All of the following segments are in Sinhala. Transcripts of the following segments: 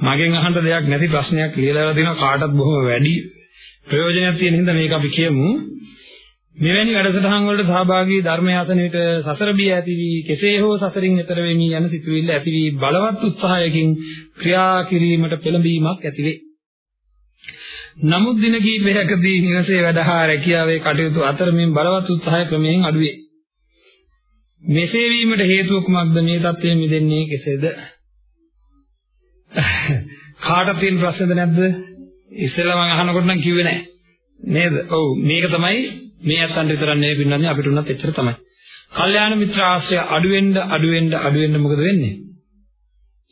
මගෙන් අහන්න දෙයක් නැති ප්‍රශ්නයක් ලියලා දෙනවා කාටත් බොහොම වැඩි ප්‍රයෝජනයක් තියෙන හින්දා මේක අපි කියමු. මෙවැනි වැඩසටහන් වලට සහභාගී ධර්මය අසන විට සසර බිය ඇති වී කෙසේ හෝ සසරින් එතර වෙමි යන සිතුවිල්ල ඇති වී බලවත් උත්සාහයකින් ක්‍රියා කිරීමට පෙළඹීමක් ඇති වේ. නමුත් දින කිහිපයකදී නිවසේ වැඩ හා රැකියාවේ කටයුතු අතරමින් බලවත් උත්සාහය ක්‍රමයෙන් අඩු වේ. මෙසේ වීමට හේතුව කුමක්ද මේ தත්ත්වයෙන් මිදෙන්නේ කෙසේද? කාට තියෙන ප්‍රශ්නද නැද්ද? ඉස්සෙල්ලා මම අහනකොට නම් කිව්වේ නැහැ. නේද? ඔව් මේක තමයි මේ අතන්ට විතරක් නෙවෙයි පින්නන්නේ අපිට උනත් එච්චර තමයි. කල්යාණ මිත්‍ර ආශ්‍රය අඩු වෙන්න අඩු වෙන්න අඩු වෙන්න මොකද වෙන්නේ?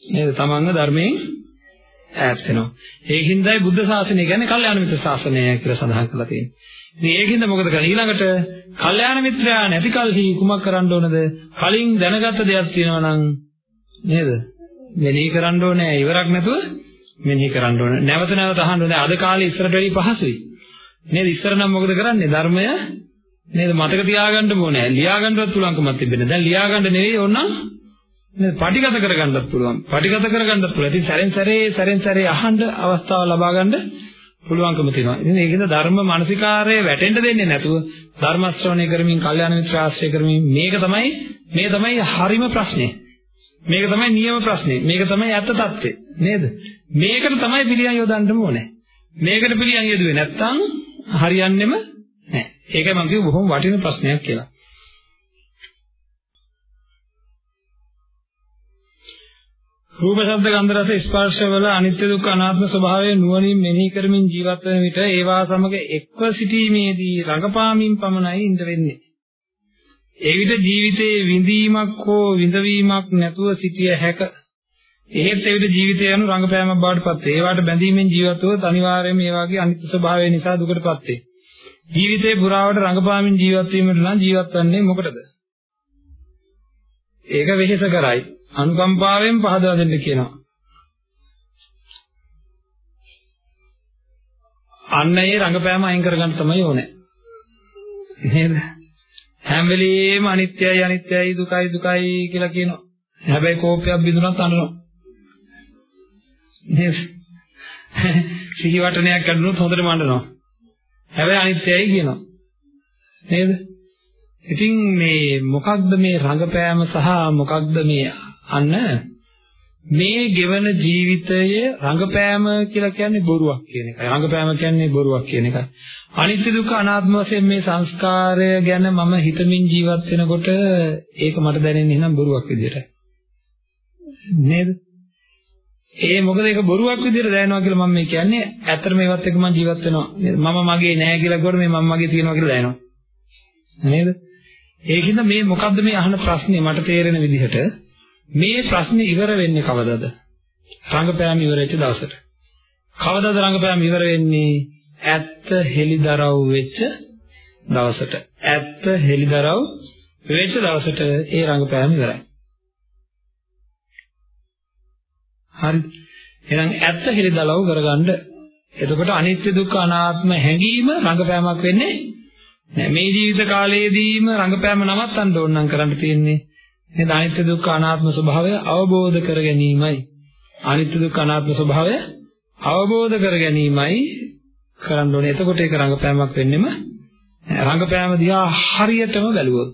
නේද? තමන්ව ධර්මයෙන් ඈත් වෙනවා. ඒකින්දයි බුද්ධ ශාසනය කියන්නේ කල්යාණ මිත්‍ර ශාසනය කියලා සඳහන් කරලා තියෙන්නේ. ඉතින් ඒකින්ද මොකද කරන්නේ? ඊළඟට කල්යාණ මිත්‍රයා නැති කලෙහි කුමක් කරන්න ඕනද? කලින් දැනගත්ත දෙයක් තියෙනවා නම් නේද? මෙනෙහි කරන්න ඕනේ ඉවරක් නැතුව මෙනෙහි කරන්න ඕනේ. නැවත නැවත අහන්න ඕනේ. අද කාලේ ඉස්සරට වැඩි පහසුයි. නේද? ඉස්සර නම් මොකද කරන්නේ? ධර්මය නේද මතක තියාගන්න ඕනේ. ලියාගන්නවත් පුළුවන්කමක් තිබෙන්නේ. දැන් ලියාගන්න නෙවෙයි ඕනනම් නේද? පටිගත කරගන්නත් පුළුවන්. පටිගත කරගන්නත් පුළුවන්. ඉතින් සැරෙන් සැරේ සැරෙන් සැරේ අහන්න අවස්ථාව ලබා ගන්න පුළුවන්කම තියෙනවා. ඉතින් ඒකෙන්ද ධර්ම මානසිකාරයේ වැටෙන්න දෙන්නේ නැතුව ධර්ම ශ්‍රවණය කරමින්, කල්යාණ මිත්‍ර ආශ්‍රය කරමින් මේක තමයි මේ තමයි හරිම ප්‍රශ්නේ. මේක තමයි නියම ප්‍රශ්නේ. මේක තමයි ඇත්ත తත්ත්වය. නේද? මේකට තමයි පිළියම් යොදන්න ඕනේ. මේකට පිළියම් යදුවේ නැත්නම් හරියන්නේම නැහැ. ඒකයි මම කිව්ව බොහොම වටින ප්‍රශ්නයක් කියලා. රූප ශබ්ද ගන්ධ රස ස්පර්ශ වල අනිත්‍ය දුක්ඛ අනාත්ම ස්වභාවය නුවණින් මෙනෙහි කරමින් ජීවත් වෙන විට ඒවා සමග එක්ව සිටීමේදී රඟපාමින් පමණයි ඉඳ වෙන්නේ. ඒ විට ජීවිතයේ විඳීමක් හෝ විඳවීමක් නැතුව සිටිය හැක. එහෙත් ඒ විට ජීවිතය යනු රංගපෑමක් බවට පත් වේ. ඒවට බැඳීමෙන් ජීවත් වුවොත් අනිවාර්යයෙන්ම ඒ වගේ අනිත්‍ය ස්වභාවය නිසා දුකටපත් වේ. ජීවිතේ පුරාවට රංගපාමින් ජීවත් වීමට නම් ජීවත් වෙන්නේ මොකටද? ඒක වෙහෙස කරයි. අනුකම්පාවෙන් පහදා දෙන්න කියනවා. අන්න ඒ රංගපෑම අයින් කරගන්න තමයි ඕනේ. නේද? හැම වෙලෙම අනිත්‍යයි අනිත්‍යයි දුකයි දුකයි කියලා කියනවා. හැබැයි කෝපයක් බිඳුනත් අඬනවා. නේද? සිහිවටනයක් අඬනොත් හොඳටම අඬනවා. හැබැයි අනිත්‍යයි කියනවා. නේද? ඉතින් මේ මොකක්ද මේ රංගපෑම සහ මොකක්ද මේ අන්න මේ ගෙවන ජීවිතයේ රංගපෑම කියලා කියන්නේ බොරුවක් කියන එකයි. රංගපෑම කියන්නේ බොරුවක් කියන එකයි. අනිත්‍ය දුක්ඛ අනාත්ම වශයෙන් මේ සංස්කාරය ගැන මම හිතමින් ජීවත් වෙනකොට ඒක මට දැනෙන්නේ එහෙනම් බොරුවක් විදියට. නේද? ඒ මොකද ඒක බොරුවක් විදියට දැනෙනවා කියලා මම මේ කියන්නේ ඇත්තට මේවත් එක්ක මම ජීවත් වෙනවා. මම මගේ නෑ කියලා කිව්වොත් මේ මම මගේ තියෙනවා කියලා දැනෙනවා. නේද? ඒකින්ද මේ මොකද්ද මේ අහන ප්‍රශ්නේ මට තේරෙන විදිහට මේ ප්‍රශ්නේ ඉවර වෙන්නේ කවදද? රංගපෑම ඉවර වෙච්ච දවසට. කවදද රංගපෑම ඉවර වෙන්නේ? ඇත්ත හෙලිදරව් වෙච්ච දවසට. ඇත්ත හෙලිදරව් වෙච්ච දවසට ඒ රංගපෑම ඉවරයි. හරි. එහෙනම් ඇත්ත හෙලිදරව් කරගන්න. එතකොට අනිත්‍ය දුක්ඛ අනාත්ම හැඟීම රංගපෑමක් වෙන්නේ නෑ. මේ ජීවිත කාලයේදීම රංගපෑම නවත්තන්න ඕන නම් කරන්න තියෙන්නේ නේද? අනිත්‍ය දුක්ඛ අනාත්ම ස්වභාවය අවබෝධ කර ගැනීමයි. අනිත්‍ය දුක්ඛ අනාත්ම ස්වභාවය අවබෝධ කර ගැනීමයි කරන්න ඕනේ. එතකොට ඒක රංගපෑමක් වෙන්නෙම රංගපෑම දිහා හරියටම බැලුවොත්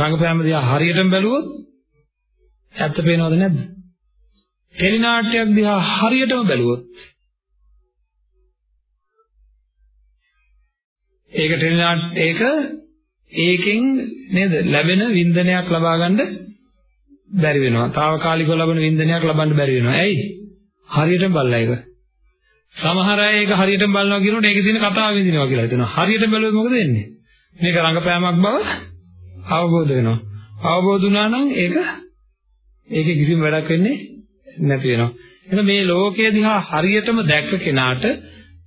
රංගපෑම දිහා හරියටම බැලුවොත් ඇත්ත පේනවද නැද්ද? ටෙලිනාට්‍යයක් දිහා හරියටම බැලුවොත් ඒක ටෙලිනාට් ඒක ඒකෙන් නේද ලැබෙන වින්දනයක් ලබා ගන්න බැරි වෙනවා. తాවකාලිකව ලබන වින්දනයක් ලබන්න බැරි වෙනවා. ඇයි? හරියටම බලලා ඒක. සමහර අය ඒක හරියටම බලනවා කියනකොට ඒකේ තියෙන කතාව විඳිනවා කියලා හිතනවා. හරියට බැලුවොත් මොකද වෙන්නේ? මේක රංගපෑමක් බව අවබෝධ වෙනවා. අවබෝධ වුණා නම් ඒක ඒකේ කිසිම වැඩක් වෙන්නේ නැති වෙනවා. එහෙනම් මේ ලෝකය දිහා හරියටම දැක්ක කෙනාට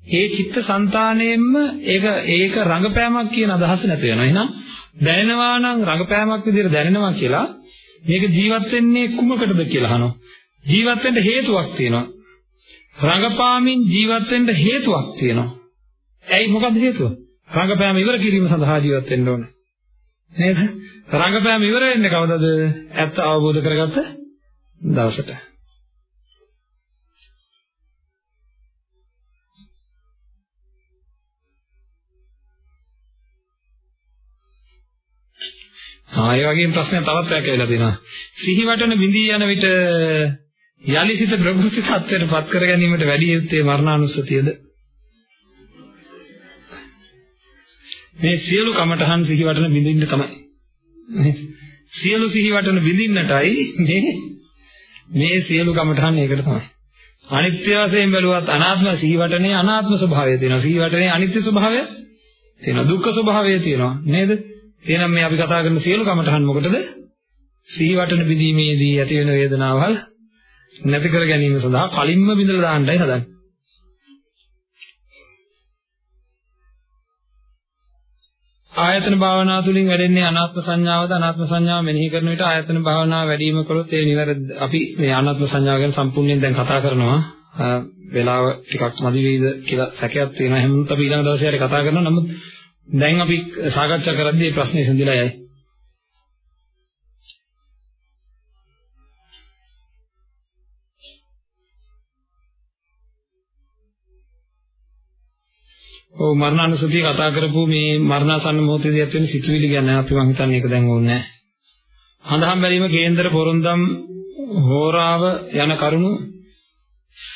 ඒ චිත්ත સંතාණයෙන්ම ඒක ඒක රංගපෑමක් කියන අදහස නැති වෙනවා. එහෙනම් දැනෙනවා නම් රංගපෑමක් විදිහට දැනෙනවා කියලා මේක ජීවත් වෙන්නේ කුමකටද කියලා අහනවා. ජීවත් වෙන්න හේතුවක් තියෙනවා. රඟපෑමින් ජීවත් වෙන්න හේතුවක් තියෙනවා. ඇයි මොකද හේතුව? රඟපෑම ඉවර කිරීම සඳහා ජීවත් වෙන්න ඕන. නේද? රඟපෑම ඉවර වෙන්නේ කවදද? ඇත්ත අවබෝධ කරගත්ත දවසට. ආයෙ වගේම ප්‍රශ්නයක් තවත් පැකේලා තිනවා. සිහි වටන බිඳී යන විට යලිසිත ප්‍රകൃති tattweට පත් කර ගැනීමට වැඩි යුත්තේ මරණානුස්සතියද? මේ සියලු කමඨහන් සිහිවටන බිඳින්න තමයි. සියලු සිහිවටන බිඳින්නටයි මේ මේ සියලු කමඨහන් ඒකට තමයි. අනිත්‍ය වශයෙන් බැලුවත් අනාත්ම සිහිවටනේ අනාත්ම ස්වභාවය තියෙනවා. සිහිවටනේ අනිත්‍ය ස්වභාවය තියෙනවා. දුක්ඛ ස්වභාවය තියෙනවා. නේද? එහෙනම් මේ අපි කතා කරන සියලු කමඨහන් මොකටද? සිහිවටන බිඳීමේදී ඇති වෙන වේදනාවල් නැති කර ගැනීම සඳහා කලින්ම බිඳලා දාන්නයි හදන්නේ. ආයතන භාවනා තුළින් වැඩෙන්නේ අනාත්ම සංඥාවද? අනාත්ම සංඥාව මෙනෙහි කරන විට ආයතන භාවනාව වැඩි වීම කළොත් ඒ නිවැරදි. අපි මේ අනාත්ම සංඥාව ගැන සම්පූර්ණයෙන් දැන් කතා කරනවා. වෙලාව ටිකක් මදි වෙයිද කියලා සැකයක් තියෙනවා. එහෙනම් අපි ඊළඟ දවසේ හරි කතා කරනවා. නමුත් දැන් අපි සාකච්ඡා කරද්දී මේ ප්‍රශ්නේ ඉඳලා යයි. ඔව් මරණානුසතිය කතා කරපු මේ මරණාසන්න මොහොතේදී ඇති වෙන සිතුවිලි ගැන අපි මං හිතන්නේ ඒක දැන් ඕනේ නැහැ. හඳහන් බැලීම කේන්දර පොරොන්දම් හෝරාව යන කරුණු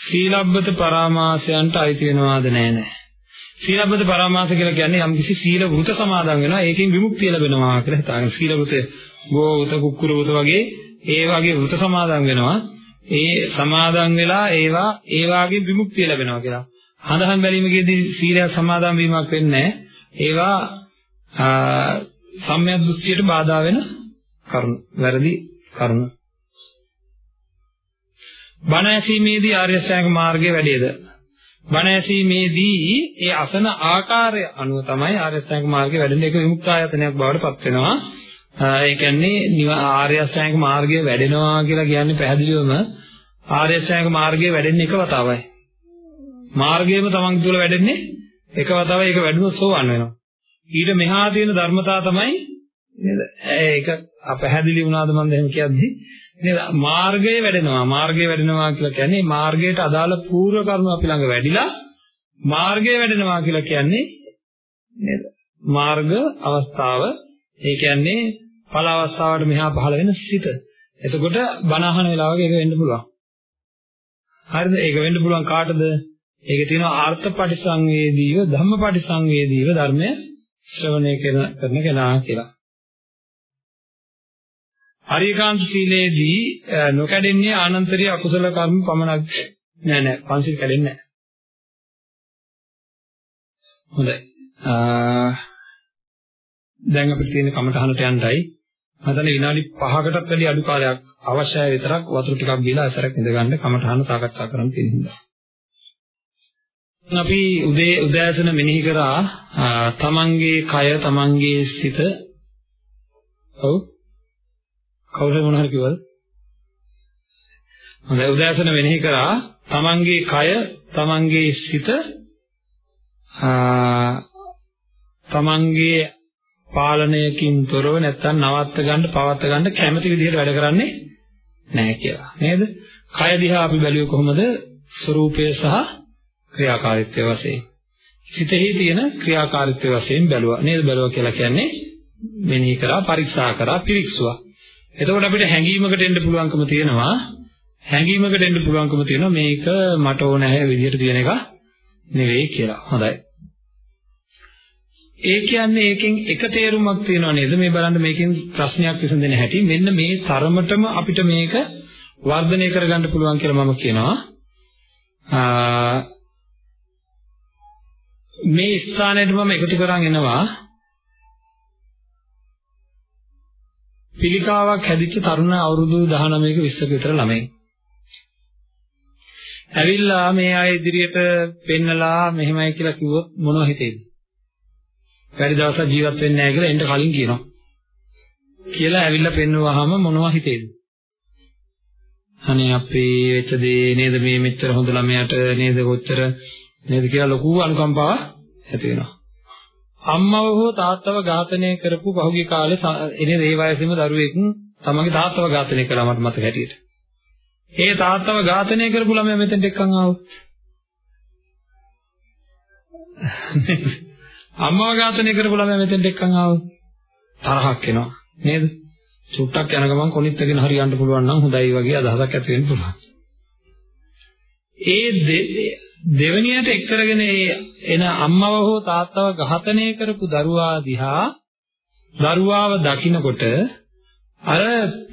සීලබ්බත පරාමාසයන්ට අයිති වෙනවාද නැහැ නෑ. සීලබ්බත පරාමාස කියලා කියන්නේ යම්කිසි සීල වෘත සමාදන් වෙනවා ඒකෙන් විමුක්තිය ලැබෙනවා කියලා හිතාගෙන සීල වෘතය ගෝ වෘත කුක්කුර වෘත වගේ ඒ වගේ වෘත සමාදන් වෙනවා ඒ සමාදන් වෙලා ඒවා ඒ වාගේ විමුක්තිය ලැබෙනවා කියලා. හඳහන් බැලීමේදී සීලය සමාදන් වීමක් වෙන්නේ ඒවා සම්‍යක් දෘෂ්ටියට බාධා වෙන කරුණු වැරදි කරුණු. බණ ඇසීමේදී ආර්ය ශ්‍රැංග මාර්ගයේ වැඩේද? බණ ඇසීමේදී ඒ අසන ආකාරය අනුව තමයි ආර්ය ශ්‍රැංග මාර්ගයේ වැඩෙන එක විමුක්ත ආයතනයක් බවට පත් වෙනවා. ඒ කියන්නේ ආර්ය ශ්‍රැංග මාර්ගයේ වැඩෙනවා කියලා කියන්නේ පැහැදිලිවම ආර්ය ශ්‍රැංග මාර්ගයේ වැඩෙන්නේ එක වතාවයි. මාර්ගයම තමන් තුළ වැඩෙන්නේ එක වතාවයි ඒක වැඩුණොත් සෝවන් වෙනවා. ඊට මෙහා තියෙන ධර්මතාව තමයි නේද? ඒක අපහැදිලි වුණාද මම දැන් කියද්දි නේද? මාර්ගය වැඩෙනවා. මාර්ගය වැඩෙනවා කියලා කියන්නේ මාර්ගයට අදාළ පූර්ව කර්ම අපි ළඟ වැඩිලා මාර්ගය වැඩෙනවා කියලා කියන්නේ නේද? මාර්ග අවස්ථාව ඒ කියන්නේ ඵල අවස්ථාවට මෙහා පහළ වෙන සිත. එතකොට බණ අහන වෙලාවක ඒක වෙන්න පුළුවන්. හරිද? ඒක වෙන්න පුළුවන් කාටද? ඒකේ තියෙනවා ආර්ථ පටිසංවේදීව ධම්ම පටිසංවේදීව ධර්මය ශ්‍රවණය කරන කෙනා කියලා. හරිකාන්ත සීලේදී නොකඩෙන්නේ ආනන්තරීය අකුසල කර්ම පමණක් නෑ නෑ පංචිල් කැඩෙන්නේ නෑ. හොඳයි. දැන් අපිට තියෙන කමටහනට යන්නයි මම විනාඩි 5කටත් වැඩි අඩු කාලයක් අවශ්‍යයි විතරක් වතුර ටිකක් බීලා අසරක් ඉඳගන්න කමටහන සාකච්ඡා කරන්න තියෙන හින්දා. අපි උදේ උදෑසන මෙනෙහි කරා තමන්ගේ කය තමන්ගේ සිත. ඔව්. කවුරු මොන හරි කිව්වද? හොඳයි උදෑසන මෙනෙහි කරා. තමන්ගේ කය තමන්ගේ සිත තමන්ගේ පාලනයකින් තොරව නැත්තම් නවත්ත ගන්න පවත්ත ගන්න කැමති විදිහට වැඩ කරන්නේ නැහැ කියලා. නේද? කය දිහා අපි බැලුවේ කොහොමද? ස්වરૂපය සහ ක්‍රියාකාරීත්වය වශයෙන්. සිතෙහි තියෙන ක්‍රියාකාරීත්වය වශයෙන් බැලුවා. නේද බැලුවා කියලා කියන්නේ මෙනෙහි කරා, පරීක්ෂා කරා, පිරික්සුවා. එතකොට අපිට හැඟීමකට එන්න පුළුවන්කම තියෙනවා. හැඟීමකට එන්න පුළුවන්කම තියෙනවා මේක මට ඕන නැහැ විදිහට තියෙන එක නෙවෙයි කියලා. හොඳයි. ඒ කියන්නේ ඒකෙන් එක තේරුමක් තියෙනව නේද මේ බලන්න මේකෙන් ප්‍රශ්නයක් විසඳෙන හැටි මෙන්න මේ තරමටම අපිට මේක වර්ධනය කරගන්න පුළුවන් කියලා මම කියනවා මේ ස්ථානයට මම එකතු කරන් එනවා පිළිකාවක් හැදිච්ච තරුණ අවුරුදු 19ක 20ක විතර ළමයි. ඇවිල්ලා මේ අය ඉදිරියට පෙන්නලා මෙහෙමයි කියලා කිව්වොත් මොනව හිතේද? වැඩි දවසක් ජීවත් වෙන්නේ නැහැ කියලා එන්න කලින් කියනවා. කියලා ඇවිල්ලා පෙන්නුවාම මොනව හිතේද? අනේ අපේ වෙච්ච දේ නේද මේ මෙච්චර හොඳ ළමයාට නේද කොච්චර නේද කියලා ලොකු අනුකම්පාවක් ඇති වෙනවා. අම්මව හෝ තාත්තව ඝාතනය කරපු පහුගිය කාලේ එනේ ඒ වයසේම දරුවෙක් තමන්ගේ තාත්තව ඝාතනය කළා මට මතක හැටියට. ඒ තාත්තව ඝාතනය කරපු ළමයා මෙතෙන්ට එක්කන් ආවොත්. අම්මව ඝාතනය කරපු ළමයා මෙතෙන්ට එක්කන් ආවොත් තරහක් එනවා. නේද? චුට්ටක් යන ගමන් කොනිටගෙන හරි යන්න පුළුවන් නම් හොඳයි වගේ අදහසක් ඇති වෙන්න පුළුවන්. ඒ දෙවෙනියට එක් කරගෙන එන අම්මව හෝ තාත්තව ඝාතනය කරපු දරුවා දිහා දරුවාව දකිනකොට අර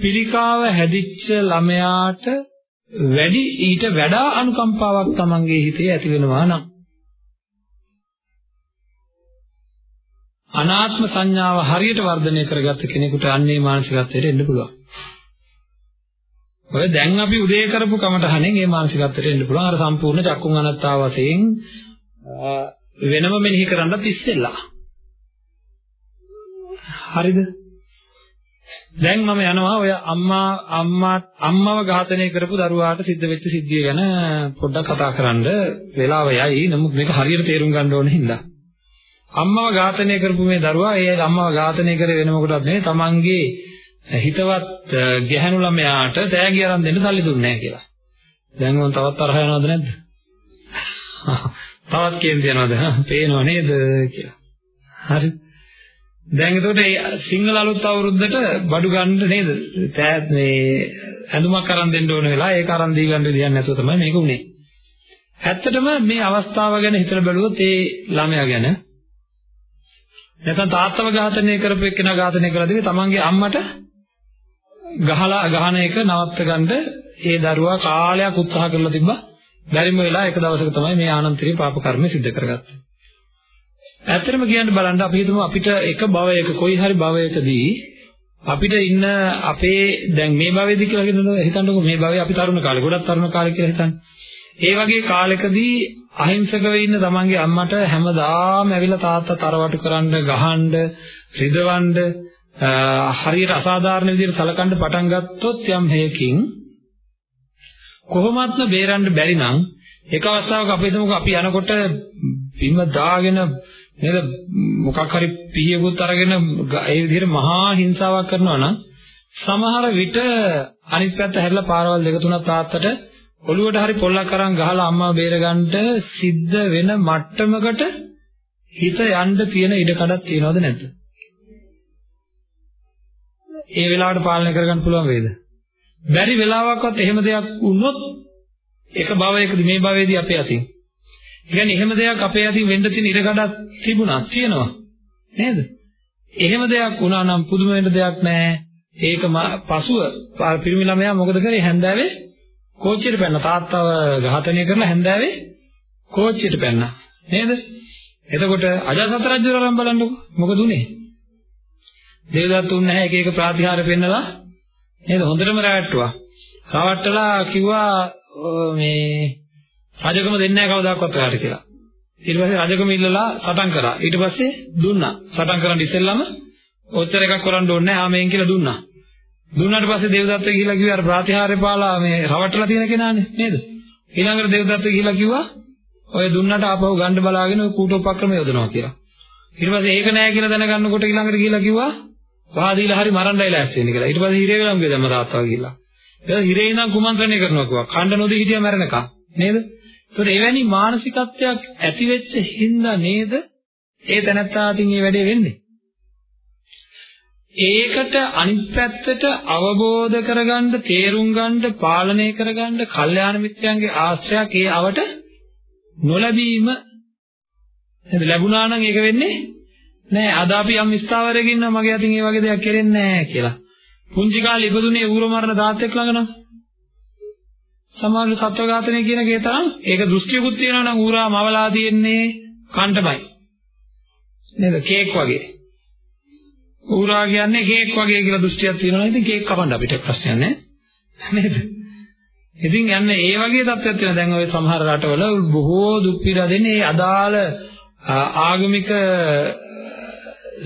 පිළිකාව හැදිච්ච ළමයාට වැඩි ඊට වඩා අනුකම්පාවක් Tamange හිතේ ඇති වෙනවා නම් අනාත්ම සංඥාව හරියට වර්ධනය කරගත්ත කෙනෙකුට අන්නේ මානසිකත්වයට එන්න පුළුවන්. ඔය දැන් අපි උදේ කරපු කමටහනෙන් මේ මානසිකත්වයට එන්න පුළුවන්. අර සම්පූර්ණ චක්කුන් අනත්තාව වශයෙන් වෙනම මෙනෙහි කරන්නත් ඉස්සෙල්ලා. හරිද? දැන් මම යනවා ඔය අම්මා අම්මා අම්මව ඝාතනය කරපු දරුවාට සිද්ධ වෙච්ච සිද්ධිය ගැන පොඩ්ඩක් කතා කරන්න වෙලාව යයි. නමුත් මේක හරියට තේරුම් ගන්න ඕනේ හින්දා. අම්මව ඝාතනය කරපු මේ දරුවා ඒ අම්මව ඝාතනය කරේ වෙන මොකටවත් නෙවෙයි තමන්ගේ හිතවත් ගැහැණු ළමයාට තෑගි අරන් දෙන්න සල්ලි දුන්නේ නැහැ කියලා. දැන් මම තවත් තරහ යනවද නැද්ද? තවත් කේන්ති යනවද? පේනව නේද කියලා. හරි. දැන් එතකොට මේ සිංහල අලුත් අවුරුද්දට බඩු ගන්න නේද? තෑ මේ ඇඳුමක් අරන් දෙන්න ඕන වෙලා ඒක අරන් දී ගන්න විදියක් නැතුව තමයි මේක උනේ. ඇත්තටම මේ අවස්ථාව ගැන හිතලා බැලුවොත් ඒ ළමයා ගැන නැත්නම් තාත්තව ඝාතනය කරපු එක්කෙනා ඝාතනය කරලා දෙවි තමන්ගේ අම්මට ගහලා ගහන එක නවත්ත ගන්න ඒ දරුවා කාලයක් උත්සාහ කරලා තිබ්බා බැරිම වෙලා එක දවසක තමයි මේ ආනන්තරීය පාප කර්මය සිද්ධ කරගත්තේ. ඇත්තටම කියන්න බලන්න අපි හිතමු අපිට එක භවයක කොයි හරි භවයකදී අපිට ඉන්න අපේ දැන් මේ භවයේදී කියලා හිතන්නකෝ මේ භවයේ අපි තරුණ කාලේ ගොඩක් තරුණ කාලේ කියලා හිතන්න. ඒ වගේ කාලෙකදී අහිංසකව ඉන්න තමන්ගේ අම්මට හැමදාම ඇවිල්ලා තාත්තා තරවටු කරන්න, ගහන්න, රිදවන්න, හරියට අසාධාරණ විදිහට සලකන්න පටන් ගත්තොත් යම් හේකින් කොහොමත්ම බේරන්න බැරි නම් එක අවස්ථාවක අපි හිතමුකෝ අපි යනකොට බිම දාගෙන නේද මොකක් හරි පිහියකුත් අරගෙන ඒ විදිහට මහා හිංසාවක් කරනවා නම් සමහර විට අනිත් පැත්ත හැරිලා පාරවල් දෙක තුනක් තාත්තට ඔළුවට හරි පොල්ලක් අරන් ගහලා අම්මා බේරගන්න සිද්ධ වෙන මට්ටමකට හිත යන්න තියෙන ඉඩකඩක් තියනවද නැද්ද? ඒ වෙලාවට පාලනය කරගන්න පුළුවන් වේද? බැරි වෙලාවකවත් එහෙම දෙයක් වුණොත් එක භවයකදී මේ භවයේදී අපේ අතින්. කියන්නේ එහෙම දෙයක් අපේ අතින් වෙන්න තියෙන ඉඩකඩක් තිබුණා තියෙනවා. නේද? එහෙම දෙයක් වුණා නම් පුදුම වෙන්න දෙයක් නැහැ. ඒක පසුව පිරිමි ළමයා මොකද කරේ හැන්දෑවේ කෝච්චියට පැන්න තාත්තව ඝාතනය කරලා හැන්දෑවේ කෝච්චියට පැන්නා නේද එතකොට අජාසත් රජුරන් බලන්නකො මොකද උනේ දේවදත්ත උන්නේ නැහැ එක එක ප්‍රාතිහාර පෙන්නලා. නේද? හොඳටම රැවට්ටුවා. රවට්ටලා කිව්වා මේ රජකම දෙන්නේ නැහැ කවදාකවත් ඔයාලට කියලා. ඊට පස්සේ රජකම ඉල්ලලා සටන් කරා. ඊට පස්සේ දුන්නා. සටන් කරන් ඉස්සෙල්ලාම ඔච්චර එකක් කරන්න ඕනේ නැහැ ආමෙන් කියලා දුන්නා. දුන්නාට පස්සේ දේවදත්ත ගිහිලා කිව්වා අර ප්‍රාතිහාර්ය පාලා මේ රවට්ටලා තියෙන කෙනානේ. නේද? ඊළඟට දේවදත්ත ගිහිලා කිව්වා ඔය දුන්නාට ආපහු ගන්න බලාගෙන ඔය කූටෝපක්‍රම යොදනවා කියලා. ඊට පස්සේ ඒක නෑ කියලා දැනගන්නකොට ඊළඟට ගිහිලා කිව්වා වාදීලා හරි මරන්නයි ලෑස්ති වෙන්නේ කියලා. ඊට පස්සේ හිරේ වෙලම්ගේ දැම්ම තාත්තා ගිහිල්ලා. ඊට හිරේ ඉඳන් කුමන්ත්‍රණය කරනවා කිව්වා. ඛණ්ඩ නොදී හිටියා මැරෙනකම් නේද? ඒකට එවැනි මානසිකත්වයක් ඇති වෙච්ච හින්දා නේද ඒ තැනත්තා අතින් මේ වැඩේ වෙන්නේ. ඒකට අනිත් පැත්තට අවබෝධ කරගන්න, තේරුම් ගන්න, පාලනය කරගන්න කල්යාණ මිත්‍රයන්ගේ ආශ්‍රයයක් ඒ අවට නොලැබීම නේද ලැබුණා නම් ඒක වෙන්නේ නෑ අද අපි යම් ස්ථාවරයක ඉන්නවා මගේ අතින් ඒ වගේ දෙයක් කෙරෙන්නේ නෑ කියලා. පුංචි කාලේ ඉපදුනේ ඌර මරණ තාත්තෙක් ළඟ නම් සමාජ සත්ව ඝාතනය කියන කේ තරම් ඒක දෘෂ්ටියකුත් තියෙනවා නම් ඌරා මවලා තියෙන්නේ කන්ටමයි. නේද කේක් වගේ. ඌරා කියන්නේ කේක් වගේ කියලා දෘෂ්ටියක් තියෙනවා ඉතින් කේක් කපන්න අපිට ප්‍රශ්නයක් නැහැ නේද ඉතින් යන්නේ ඒ වගේ තත්ත්වයක් තියෙනවා දැන් ඔය සමහර රටවල බොහෝ දුක් පීඩා දෙන්නේ ඒ අදාළ ආගමික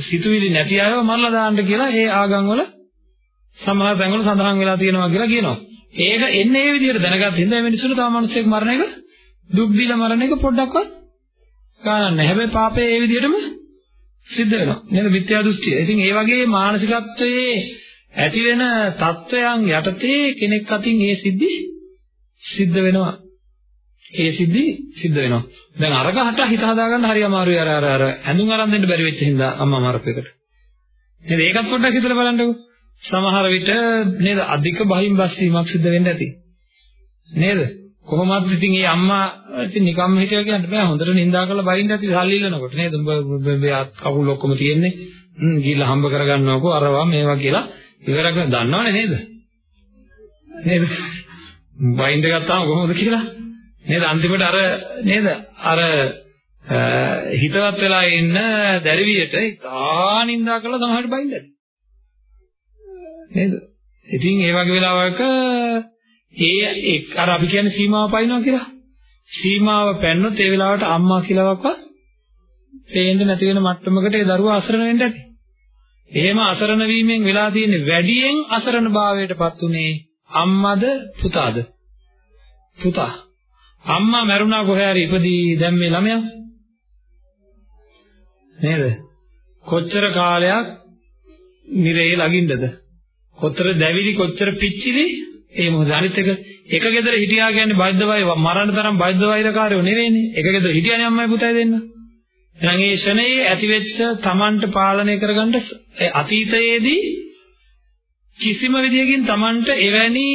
සිතුවිලි නැති අයව මරලා දාන්න කියලා ඒ ආගම් වල සමහර තැන්වල සඳහන් වෙලා තියෙනවා කියලා කියනවා. ඒක එන්නේ මේ විදිහට දැනගත් හින්දා මිනිස්සුන්ට තව මිනිස්සෙක් මරණ එක දුක් බිල මරණ එක පොඩ්ඩක්වත් ගානක් නැහැ. හැබැයි පාපේ මේ විදිහටම සිද්ධ වෙනවා. නේද? මිත්‍යා දෘෂ්ටිය. ඉතින් ඒ වගේ මානසිකත්වයේ ඇති වෙන තත්වයන් යටතේ කෙනෙක් අතින් මේ සිද්ධි සිද්ධ වෙනවා. ඒ සිද්ධි සිද්ධ වෙනවා. දැන් අරගහට හිත හදාගන්න හරි අමාරුයි අර අර අර ඇඳුම් අරන් දෙන්න බැරි වෙච්ච හින්දා අම්මා මරපෙකට. නේද? ඒකත් පොඩ්ඩක් හිතලා බලන්නකෝ. සමහර විට නේද අධික බහින් බස්සීමක් සිද්ධ වෙන්න ඇති. නේද? කොහොමද ඉතින් ඒ අම්මා ඉතින් නිකම්ම හිටියා කියන්න බෑ හොඳට නිඳා කරලා බයින්න ඇති සල්ලි ඉල්ලනකොට නේද? උඹ කකුල් ඔක්කොම තියෙන්නේ. හ්ම් ගිහලා හම්බ කරගන්නවකෝ අරවා මේවා කියලා ඉවර කරන දන්නවනේ නේද? නේද? බයින්ද ගත්තාම කොහොමද කියලා? නේද? අන්තිමට අර නේද? අර හිතවත් වෙලා ඉන්න දැරිවියට ඉතා නින්දා කරලා තමයිට බයින්ද ඇති. නේද? ඉතින් ඒ වගේ වෙලාවක ඒ අර අපි කියන්නේ සීමාව පයින්නවා කියලා. සීමාව පැන්නොත් ඒ වෙලාවට අම්මා කියලාවත් පේන්න නැති වෙන මට්ටමකට ඒ දරුවා අසරණ වෙන්න ඇති. එහෙම අසරණ වීමෙන් වෙලා තියෙන වැඩියෙන් අසරණ භාවයටපත් උනේ අම්මද පුතාද? පුතා. අම්මා මැරුණා කොහේ හරි ඉපදී දැන් මේ ළමයා නේද? කොච්චර කාලයක් නිරේ ළඟින්දද? කොතර දැවිලි කොච්චර පිච්චිලි ඒ මොකද අනිත් එක එක ගෙදර හිටියා කියන්නේ බෞද්ධ වෛර මරණ තරම් බෞද්ධ වෛරකාරයෝ නෙවෙයිනේ එක ගෙදර හිටියානේ අම්මයි පුතයි දෙන්න එහෙනම් ඒ ෂණයේ ඇතිවෙච්ච Tamanට පාලනය කරගන්න අතීතයේදී කිසිම විදියකින් Tamanට එවැනි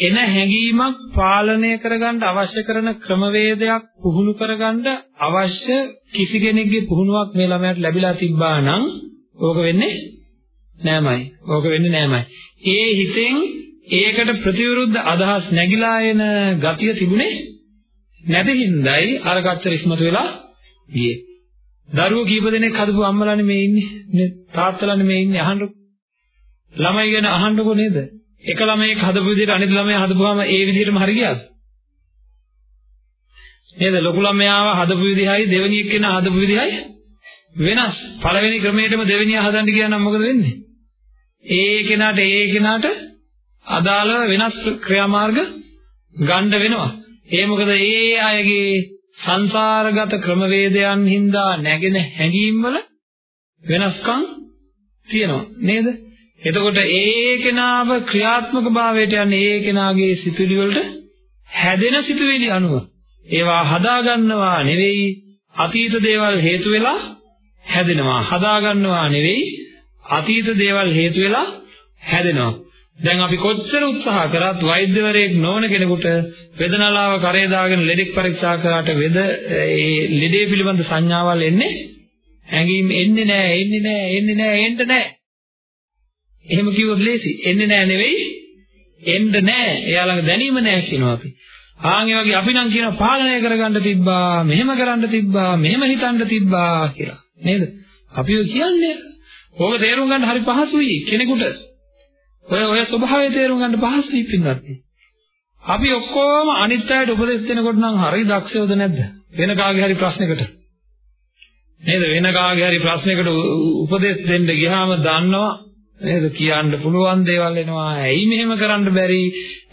එන හැඟීමක් පාලනය කරගන්න අවශ්‍ය කරන ක්‍රමවේදයක් පුහුණු කරගන්න අවශ්‍ය කිසි කෙනෙක්ගේ පුහුණුවක් මේ ළමයාට ලැබිලා තිබ්බා නම් ඕක වෙන්නේ නෑමයි. ඕක වෙන්නේ නෑමයි. ඒ හිතෙන් ඒකට ප්‍රතිවිරුද්ධ අදහස් නැగిලා එන ගතිය තිබුණේ නැති හින්දායි අර කච්චර ඉස්මතු වෙලා ගියේ. දරුවෝ කීප දෙනෙක් හදපු අම්මලානේ මේ ඉන්නේ. මේ තාත්තලානේ මේ ඉන්නේ අහන්නකො. ළමයි ගැන අහන්නකො නේද? එක ළමයෙක් හදපු විදිහට අනිත් ළමයා හදපුවාම ඒ විදිහටම හරි ගියාද? නේද? ලොකු ළමයාව හදපු විදිහයි දෙවෙනි එක්කෙනා හදපු විදිහයි වෙනස්. පළවෙනි ක්‍රමයටම දෙවෙනියා හදන්න ගියා නම් මොකද වෙන්නේ? ඒ කෙනාට ඒ කෙනාට අදාළව වෙනස් ක්‍රියාමාර්ග ගන්න වෙනවා. ඒ මොකද ඒ අයගේ සංසාරගත ක්‍රමවේදයන් හින්දා නැගෙන හැඟීම් වල වෙනස්කම් තියෙනවා නේද? එතකොට ඒ කෙනාව ක්‍රියාත්මක භාවයට යන්නේ ඒ කෙනාගේ සිතුවිලි වලට හැදෙන සිතුවිලි අනුව. ඒවා හදාගන්නවා නෙවෙයි අතීත දේවල් හේතු වෙලා හැදෙනවා. හදාගන්නවා නෙවෙයි අතීත දේවල් හේතු වෙලා හැදෙනවා. දැන් අපි කොච්චර උත්සාහ කරත් වෛද්‍යවරයෙක් නොවන කෙනෙකුට වේදනාලාව කරේ දාගෙන ලෙඩෙක් පරීක්ෂා කරාට වේද ඒ ලෙඩේ පිළිබඳ සංඥාවල් එන්නේ? හැඟීම් එන්නේ නැහැ එන්නේ නැහැ එන්නේ නැහැ එන්න නැහැ එහෙම කිව්වොත් ලේසි එන්නේ නැහැ නෙවෙයි එන්න නැහැ එයා ළඟ දැනීම නැහැ කියනවා අපි ආන් ඒ වගේ අපි නම් කියනවා පාලනය කරගන්න තිබ්බා මෙහෙම කරන්න තිබ්බා මෙහෙම හිතන්න තිබ්බා කියලා නේද අපි කියන්නේ ඕක තේරුම් ගන්න හරි පහසුයි කෙනෙකුට ඔය ඔය ස්වභාවය තේරුම් ගන්න පහසුයි පින්වත්. අපි ඔක්කොම අනිත් අයට උපදෙස් දෙනකොට නම් හරි දක්ෂයෝද නැද්ද? වෙන කාගේ හරි ප්‍රශ්නයකට. නේද? වෙන කාගේ හරි ප්‍රශ්නයකට උපදෙස් දෙන්න ගියාම දන්නවා නේද? කියන්න පුළුවන් දේවල් එනවා. ඇයි මෙහෙම කරන්න බැරි?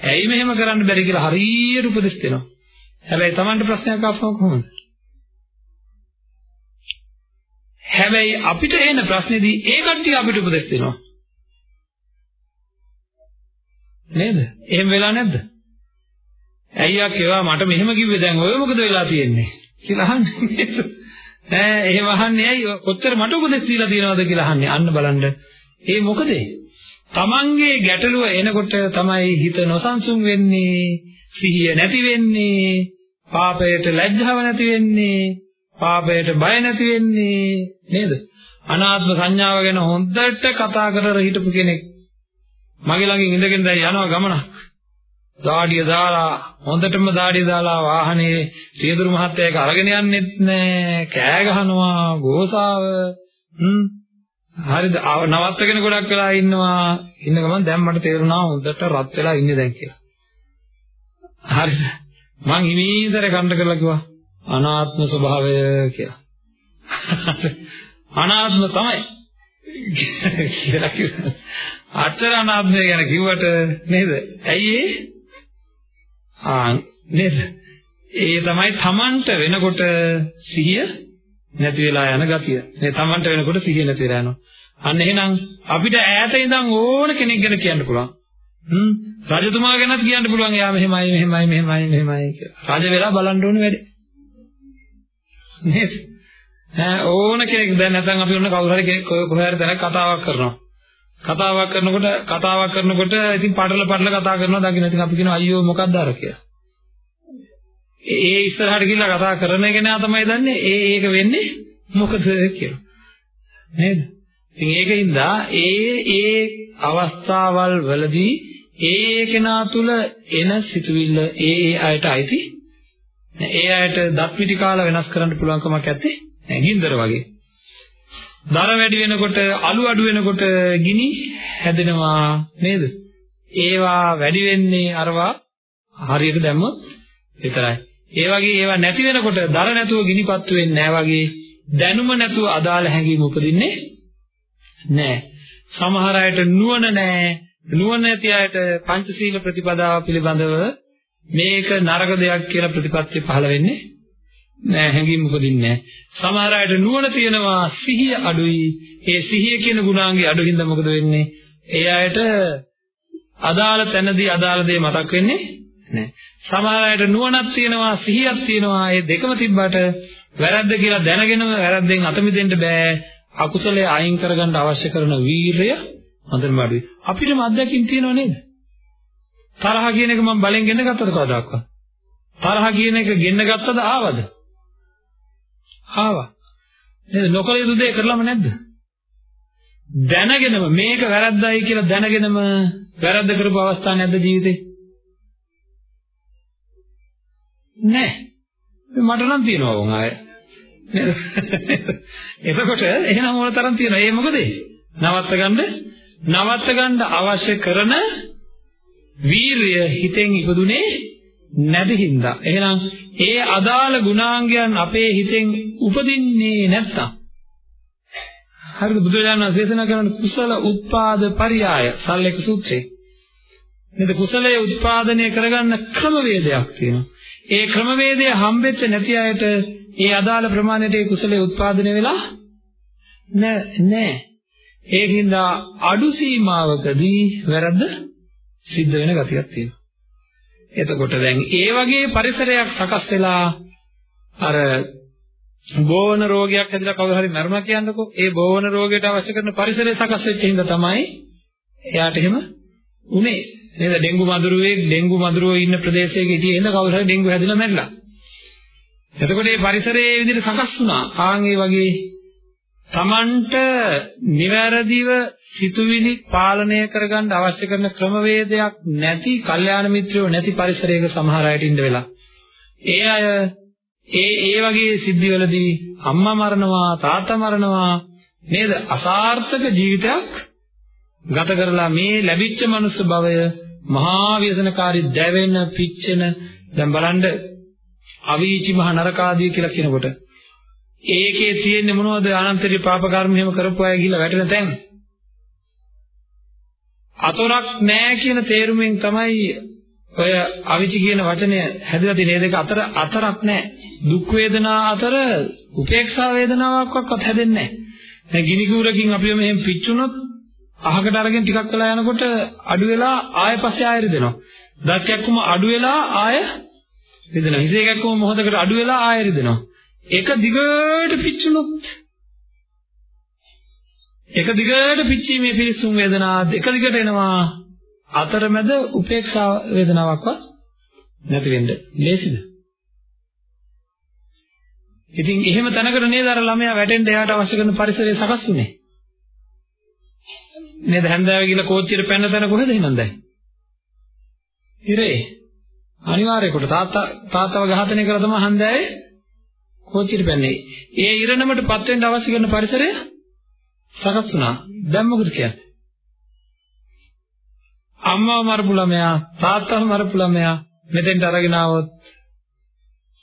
ඇයි මෙහෙම කරන්න බැරි කියලා හරියට උපදෙස් දෙනවා. හැබැයි Tamanට ප්‍රශ්නයක් ආවම කොහොමද? හැබැයි අපිට එන ප්‍රශ්නේදී ඒ කට්ටිය අපිට උපදෙස් දෙනවා. නේද? එහෙම වෙලා නැද්ද? ඇයියා කියවා මට මෙහෙම කිව්වේ දැන් ඔය මොකද වෙලා තියෙන්නේ කියලා අහන්නේ. ඈ එහෙම අහන්නේ ඇයි කොච්චර මට උපදෙස් දීලා තියෙනවද කියලා අහන්නේ. අන්න බලන්න. ඒ මොකද? තමන්ගේ ගැටලුව එනකොට තමයි හිත නොසන්සුන් වෙන්නේ, සිහිය නැති වෙන්නේ, පාපයට ලැජ්ජාව නැති වෙන්නේ, පාපයට බය නැති වෙන්නේ නේද? අනාත්ම සංඥාව ගැන හොඳට කතා කරලා හිටපු කෙනෙක් මගේ ළඟින් ඉඳගෙන දැන් යනවා ගමනක්. දාඩිය දාලා හොඳටම දාඩිය දාලා වාහනේ රියදුරු මහත්තයා ඒක අරගෙන යන්නෙත් නෑ කෑ ගහනවා ගෝසාව හ්ම් හරිද? නවත්තගෙන ගොඩක් වෙලා ඉන්නවා. ඉන්න ගමන් දැන් මට තේරුණා හොඳට රත් වෙලා ඉන්නේ දැන් කියලා. හරිද? මං හිමීතර කණ්ඩ කරලා කිව්වා අනාත්ම ස්වභාවය කියලා. අනාත්ම තමයි. කියලා කිව්වා. අචර අනාත්මය ගැන කිව්වට නේද? ඇයි ඒ? ආ නේද? ඒ තමයි Tamanට වෙනකොට සිහිය නැති වෙලා යන ගතිය. නේ Tamanට වෙනකොට සිහිය නැති වෙලා යනවා. අන්න එහෙනම් අපිට ඈත ඉඳන් ඕන කෙනෙක් ගැන කියන්න පුළුවන්. හ්ම් රජතුමා ගැනත් කියන්න පුළුවන් එයා මෙහෙමයි මෙහෙමයි මෙහෙමයි මෙහෙමයි කියලා. රජ වෙලා බලන්න ඕනේ වැඩේ. නේද? ඈ ඕන කෙනෙක් දැන් නැත්නම් අපි ඔන්න කවුරු හරි කෙනෙක් කොහේ හරි තැනක කතාවක් කරනවා. කතාවක් කරනකොට කතාවක් කරනකොට ඉතින් පටල පටල කතා කරනවා දකින්න ඉතින් අපි කියනවා අයියෝ මොකක්ද අර කියලා. ඒ ඉස්සරහට ගිහිල්ලා කතා කරන කෙනා තමයි දන්නේ ඒ ඒක වෙන්නේ මොකද කියලා. නේද? ඉතින් ඒකින්ද ඒ ඒ අවස්ථාවල් වලදී ඒ ඒ කෙනා තුල එන සිතුවිල්ල ඒ ඒ අයට අයිති ඒ අයට දත් පිටි කාලා වෙනස් කරන්න පුළුවන් කමක් නැත්තේ නෑ ගින්දර වගේ. දර වැඩි වෙනකොට අලු අඩු වෙනකොට ගිනි හැදෙනවා නේද? ඒවා වැඩි වෙන්නේ අරවා හරියට දැම්මොත් විතරයි. ඒ වගේ ඒවා නැති වෙනකොට දර නැතුව ගිනිපත්තු වෙන්නේ නැහැ වගේ දැනුම නැතුව අදාළ හැඟීම් උපදින්නේ නැහැ. සමහර අයට නුවණ නැහැ. නුවණ නැති අයට පංචශීල ප්‍රතිපදාව පිළිබඳව මේක නරක දෙයක් කියලා ප්‍රතිපත්තිය පහළ වෙන්නේ නෑ හැඟීම් උපදින්නේ නෑ සමහර අයට නුවණ තියෙනවා සිහිය අඩුයි ඒ සිහිය කියන ගුණාංගය අඩු හින්දා මොකද වෙන්නේ ඒ අයට අදාළ තැනදී අදාළ දේ මතක් වෙන්නේ නෑ සමහර අයට නුවණක් තියෙනවා සිහියක් තියෙනවා ඒ දෙකම තිබ්බට වැරද්ද කියලා දැනගෙනම වැරද්දෙන් අත මිදෙන්න බෑ අකුසලයේ අයින් කරගන්න අවශ්‍ය කරන වීරය හොඳටම අඩුයි අපිටම අත්දැකීම් තියෙනව නේද තරහ කියන එක මම බලෙන් ගෙන්න ගත්තද කවදාවත් තරහ කියන එක ගෙන්න ගත්තද ආවද ආවා. නේද? නොකල යුතු දේ කරලම නැද්ද? දැනගෙනම මේක වැරද්දයි කියලා දැනගෙනම වැරද්ද කරපු අවස්ථා නැද්ද ජීවිතේ? නෑ. මට නම් තියෙනවා වොන් ආයේ. එතකොට එහෙනම් මොන තරම් තියෙනවා? ඒ මොකද? නවත්ත ගන්න නවත්ත ගන්න අවශ්‍ය කරන වීරිය හිතෙන් ඉපදුනේ නැති හින්දා. එහෙනම් ඒ අදාළ ගුණාංගයන් අපේ හිතෙන් උපදින්නේ නැත්තම් හරිද බුදුරජාණන් වහන්සේ දේශනා කරන කුසල උත්පාද පරියාය සල්ලේක සූත්‍රයේ නේද කුසලයේ උත්පාදනය කරගන්න ක්‍රමවේදයක් තියෙනවා. ඒ ක්‍රමවේදය හම්බෙච්ච නැති අයට ඒ අදාළ ප්‍රමාණයට ඒ කුසලයේ උත්පාදනය වෙලා නෑ. ඒකින්ද අඩු සීමාවකදී වැරද්ද සිද්ධ වෙන ගතියක් තියෙනවා. එතකොට දැන් ඒ වගේ පරිසරයක් සකස් වෙලා අර බෝවන රෝගයක් හැදලා කවුරු හරි මරුණා කියන්නකෝ ඒ බෝවන රෝගයට අවශ්‍ය කරන පරිසරය සකස් වෙච්ච හින්දා තමයි එයාට එහෙම උනේ නේද? ඩෙන්ගු මදුරුවේ ඩෙන්ගු මදුරුවෝ ඉන්න ප්‍රදේශයක හිටියේ ඉඳ කවුරු හරි ඩෙන්ගු හැදිලා මැරිලා. එතකොට මේ පරිසරයේ විදිහට සකස් වුණා. ආන් ඒ වගේ Tamanට නිවැරදිව සිතුවිලි පාලනය කරගන්න අවශ්‍ය කරන ක්‍රමවේදයක් නැති කල්යාණ මිත්‍රයෝ නැති පරිසරයක සමහර අයට ඉන්න වෙලා. ඒ අය ඒ ඒ වගේ සිද්ධිවලදී අම්මා මරනවා තාත්තා මරනවා නේද? අසාර්ථක ජීවිතයක් ගත කරලා මේ ලැබිච්ච මනුස්ස භවය මහා ව්‍යසනකාරී දැවෙන පිච්චෙන දැන් බලන්න අවීචි මහ නරකාදී කියලා කියනකොට ඒකේ තියෙන්නේ මොනවද අනන්තරිය පාප කර්ම එහෙම කරපු අය ගිහිල්ලා වැටෙන තැන් අතොරක් නැහැ කියන තේරුමෙන් තමයි ඔය අවිචි කියන වචනය හැදලා තියෙන දෙක අතර අතරක් නැහැ. දුක් වේදනා අතර උපේක්ෂා වේදනාවක්වත් හැදෙන්නේ නැහැ. දැන් ගිනි කූරකින් අපි මෙහෙම පිච්චුනොත් අහකට අරගෙන ටිකක් වෙලා යනකොට අඩු වෙලා ආයෙ පස්සේ ආයෙ රිදෙනවා. දත් කැක්කුම අඩු වෙලා ආයෙ රිදෙනවා. හිසේ කැක්කුම මොහොතකට අඩු වෙලා ආයෙ රිදෙනවා. එක දිගට පිච්චුනොත් එක දිගට පිච්චීමේ පිරිසුම් වේදනා එක දිගට එනවා අතරමැද උපේක්ෂා වේදනාවක්වත් නැති වෙන්න ලේසිද ඉතින් එහෙම තැනකට නේද අර ළමයා වැටෙන්න එයාට අවශ්‍ය කරන පරිසරය සකස් වුනේ නේද හැන්දෑව ගිහලා කෝච්චියට පැන්න තැන කොහෙද එහෙනම් දැන් ඉරේ අනිවාර්යයෙන් කොට තාත්තා තාත්තව ඝාතනය කරලා තමයි හන්දෑවේ කෝච්චියට පැන්නේ ඒ ඉරණමටපත් වෙන්න අවශ්‍ය කරන පරිසරය සකස් වුණා. දැන් මොකද කියන්නේ? අම්මව මරපු ළමයා, තාත්තව මරපු ළමයා මෙතෙන්ට අරගෙන ආවොත්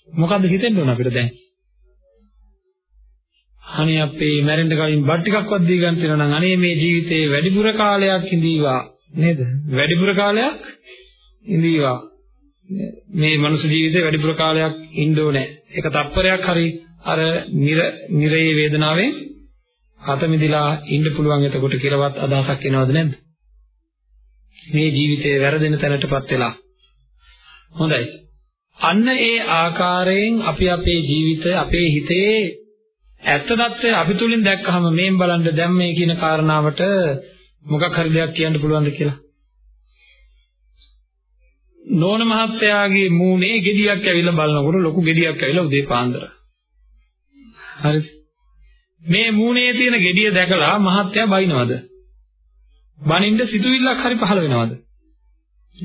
මොකද්ද හිතෙන්න ඕන අපිට දැන්? අනේ අපේ මැරෙන්න කලින් බත් ටිකක්වත් දී ගන්න තියෙනවා නම් අනේ මේ ජීවිතේ වැඩිපුර කාලයක් ඉඳීවා නේද? වැඩිපුර කාලයක් ඉඳීවා. මේ මනුස්ස ජීවිතේ වැඩිපුර කාලයක් ඉන්න ඕනේ. ඒක තප්පරයක් හරි අර නිර නිරේ වේදනාවෙන් අත මිදලා ඉන්න පුළුවන් එතකොට කියලාවත් අදහසක් එනවද නැද්ද? මේ ජීවිතේ වැරදෙන තැනටපත් වෙලා. හොඳයි. අන්න ඒ ආකාරයෙන් අපි අපේ ජීවිතය අපේ හිතේ ඇත්ත தත්ත්වය අපි තුලින් දැක්කහම මේන් බලන්න දැන් මේ කියන කාරණාවට මොකක් හරි දෙයක් කියන්න පුළුවන්ද කියලා. නෝන මහත්තයාගේ මූණේ ගෙඩියක් ඇවිල්ලා බලනකොට ලොකු ගෙඩියක් ඇවිල්ලා උදේ පාන්දර. හරිද? මේ මූණේ තියෙන ගෙඩිය දැකලා මහත්තයා බයිනවද? බනින්න සිතුවිල්ලක් හරි පහළ වෙනවද?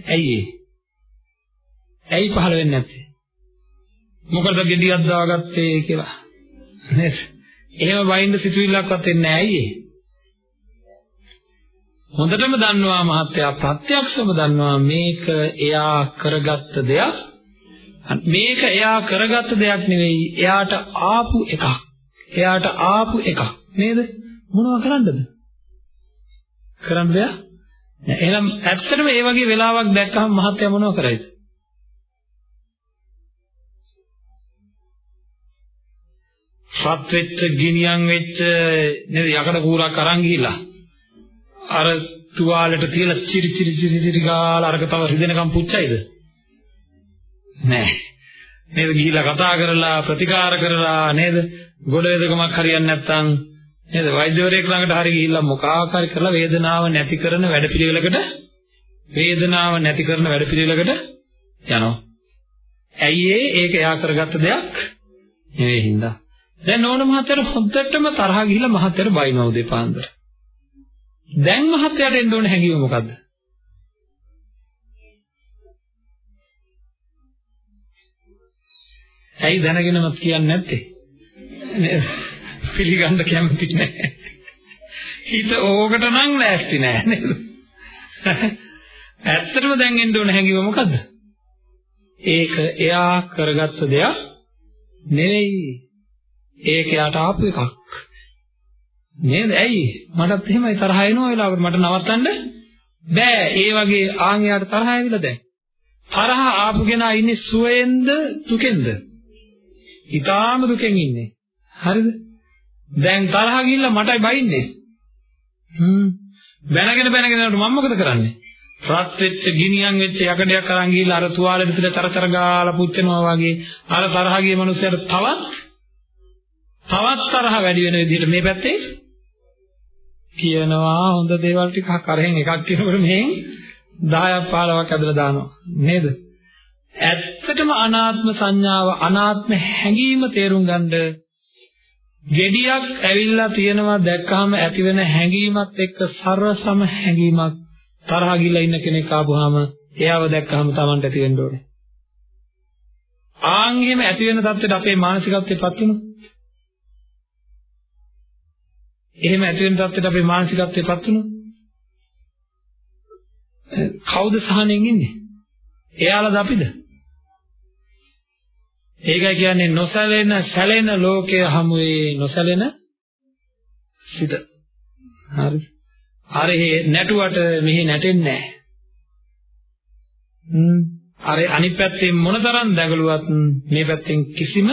ඇයි ඒ? ඇයි පහළ වෙන්නේ නැත්තේ? මොකද ගෙඩියක් දාගත්තේ කියලා. නේද? එහෙම බයින්න සිතුවිල්ලක්වත් එන්නේ නැහැ ඇයි ඒ? හොඳටම දන්නවා මහත්තයා ප්‍රත්‍යක්ෂව දන්නවා මේක එයා කරගත්ත දෙයක්. මේක එයා කරගත්ත දෙයක් නෙවෙයි එයාට ආපු එකක්. එයාට ආපු එකක්. නේද? මොනව කරන්නද? කරන්න දෙයක් එහෙනම් ඇත්තටම මේ වගේ වෙලාවක් දැක්කම මහත්තයා මොනව කරයිද? සත් වෙච්ච ගිනියම් වෙච්ච නේද යකඩ කූරක් අරන් ගිහිලා අර තුවාලෙට තියලා චිරි චිරි චිරි චිරි ගාලා අරක තව රිදෙනකම් පුච්චයිද? නෑ. නේද ගිහිලා කතා කරලා ප්‍රතිකාර කරලා නේද? ගොඩ වේදකමක් හරියන්නේ නැත්නම් නේද වෛද්‍යවරයෙක් ළඟට හරි ගිහිල්ලා මොකක් හරි කරලා වේදනාව නැති කරන වැඩපිළිවෙලකට වේදනාව නැති කරන වැඩපිළිවෙලකට යනවා. ඇයි ඒ? ඒක එයා කරගත්ත දෙයක් නෙවෙයි හින්දා. දැන් ඕන මහත්තයාට හොද්දටම තරහ ගිහිල්ලා මහත්තයාට බයිනවා උදේ පාන්දර. දැන් මහත්යට එන්න ඕන හැඟීම මොකද්ද? ඇයි දැනගෙනවත් කියන්නේ නැත්තේ? පිළිගන්න කැමති නැහැ. හිත ඕකට නම් ලෑස්ති නැහැ නේද? ඇත්තටම දැන් එන්න ඕන හැඟීම මොකද්ද? ඒක එයා කරගත්ත දෙයක් නෙවෙයි. ඒක එයාට ආපු එකක්. නේද? ඇයි? මටත් එහෙමයි තරහ එනවා වෙලාවකට මට නවත්තන්න බෑ. ඒ වගේ ආන් යාට තරහ ඇවිල්ලා දැන්. තරහ ආපු කෙනා ඉන්නේ සුවයෙන්ද දුකෙන්ද? ඊටාම දුකෙන් ඉන්නේ. හරිද? දැන් තරහ ගිහිල්ලා මටයි බයින්නේ. හ්ම්. බැනගෙන බැනගෙන යනකොට මම මොකද කරන්නේ? රත් වෙච්ච ගිනියම් වෙච්ච යකඩයක් අරන් ගිහිල්ලා අර තුවාලෙට තියලා තරතර ගාලා පුච්චනවා වගේ අර තරහ ගිය මනුස්සයාට තවත් තවත් තරහ වැඩි වෙන විදිහට මේ පැත්තේ කියනවා හොඳ දේවල් ටිකක් කරෙන් එකක් කියනකොට මෙහෙන් 10ක් 15ක් ඇදලා දානවා. නේද? ඇත්තටම අනාත්ම සංඥාව අනාත්ම හැඟීම තේරුම් ගන්නද? gediyak ඇවිල්ලා තියෙනවා දැක්කහම ඇතිවෙන හැඟීමත් එක්ක සරසම හැඟීමක් තරහ ගිලා ඉන්න කෙනෙක් ආපුවාම එයාව දැක්කහම Tamanට ඇති වෙන්න ඕනේ. ආන් එහෙම ඇති වෙන தත්ත්වෙට අපේ මානසිකත්වෙපත් වෙනවා. එහෙම ඇති වෙන තත්ත්වයට අපේ මානසිකත්වයටපත් වුණොත් කවුද සහනෙන් ඉන්නේ? එයාලද අපිද? ඒකයි කියන්නේ නොසැලෙන සැලෙන ලෝකයේ හමුවේ නොසැලෙන සිත. හරිද? අර නැටුවට මෙහි නැටෙන්නේ නැහැ. හ්ම් අර අනිත් පැත්තෙන් මොනතරම් දඟලුවත් මේ පැත්තෙන් කිසිම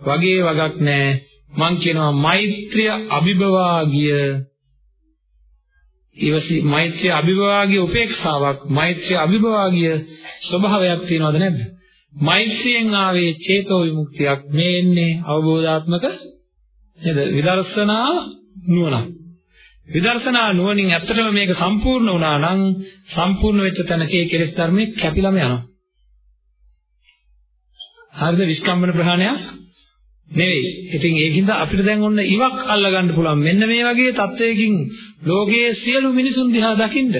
වගේ වගක් නැහැ. මං කියනවා මෛත්‍රිය අභිභවාගිය ඊවසි මෛත්‍රිය අභිභවාගිය උපේක්ෂාවක් මෛත්‍රිය අභිභවාගිය ස්වභාවයක් තියනවද නැද්ද? මෛත්‍රියෙන් ආවේ චේතෝ විමුක්තියක්. මේ එන්නේ අවබෝධාත්මක නේද? විදර්ශනා නුවණ විදර්ශනා නුවණින් ඇත්තටම මේක සම්පූර්ණ වුණා නම් සම්පූර්ණ වෙච්ච තැනකේ කෙලෙස් ධර්මයේ කැපිලම යනවා. හරිද? විස්කම්බන ප්‍රහාණයක්? නෙවෙයි. ඉතින් ඒකින්ද අපිට දැන් ඔන්න ඉවක් අල්ලගන්න පුළුවන්. මෙන්න මේ වගේ තත්වයකින් ලෝකයේ සියලු මිනිසුන් දිහා දකින්න.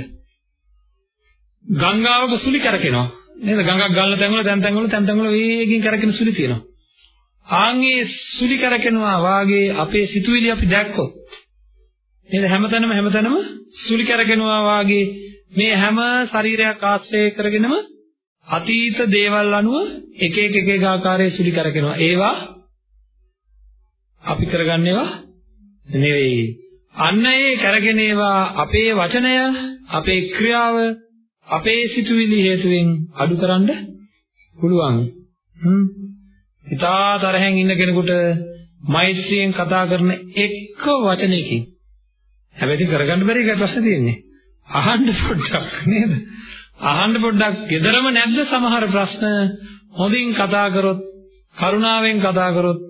ගංගාවක සුලි කරකිනවා. නේද? ගඟක් ගල්න තැන්වල තැන් තැන්වල තැන් තැන්වල වේගින් කරකින සුලි තියෙනවා. ආන්ගේ සුලි කරකිනවා වාගේ අපේ සිතුවිලි අපි දැක්කොත් නේද හැමතැනම හැමතැනම සුලි කරකිනවා වාගේ මේ හැම ශරීරයක් ආශ්‍රය කරගෙනම අතීත දේවල් අනුව එක එක එක එක ආකාරයේ සුලි කරකිනවා. ඒවා අපි කරගන්නේවා නෙවෙයි. අන්න ඒ කරගෙන ඒවා අපේ වචනය, අපේ ක්‍රියාව, අපේ සිතුවිලි හේතුවෙන් අඩු කරන්න පුළුවන්. හ්ම්. හිතා තරහෙන් ඉන්න කෙනෙකුට මෛත්‍රියෙන් කතා කරන එක වචනයකින් හැබැයි කරගන්න බැරි එකයි ප්‍රශ්නේ තියෙන්නේ. අහන්න පොඩ්ඩක් නේද? අහන්න පොඩ්ඩක්. gedarama නැද්ද සමහර ප්‍රශ්න හොඳින් කතා කරොත්, කරුණාවෙන් කතා කරොත්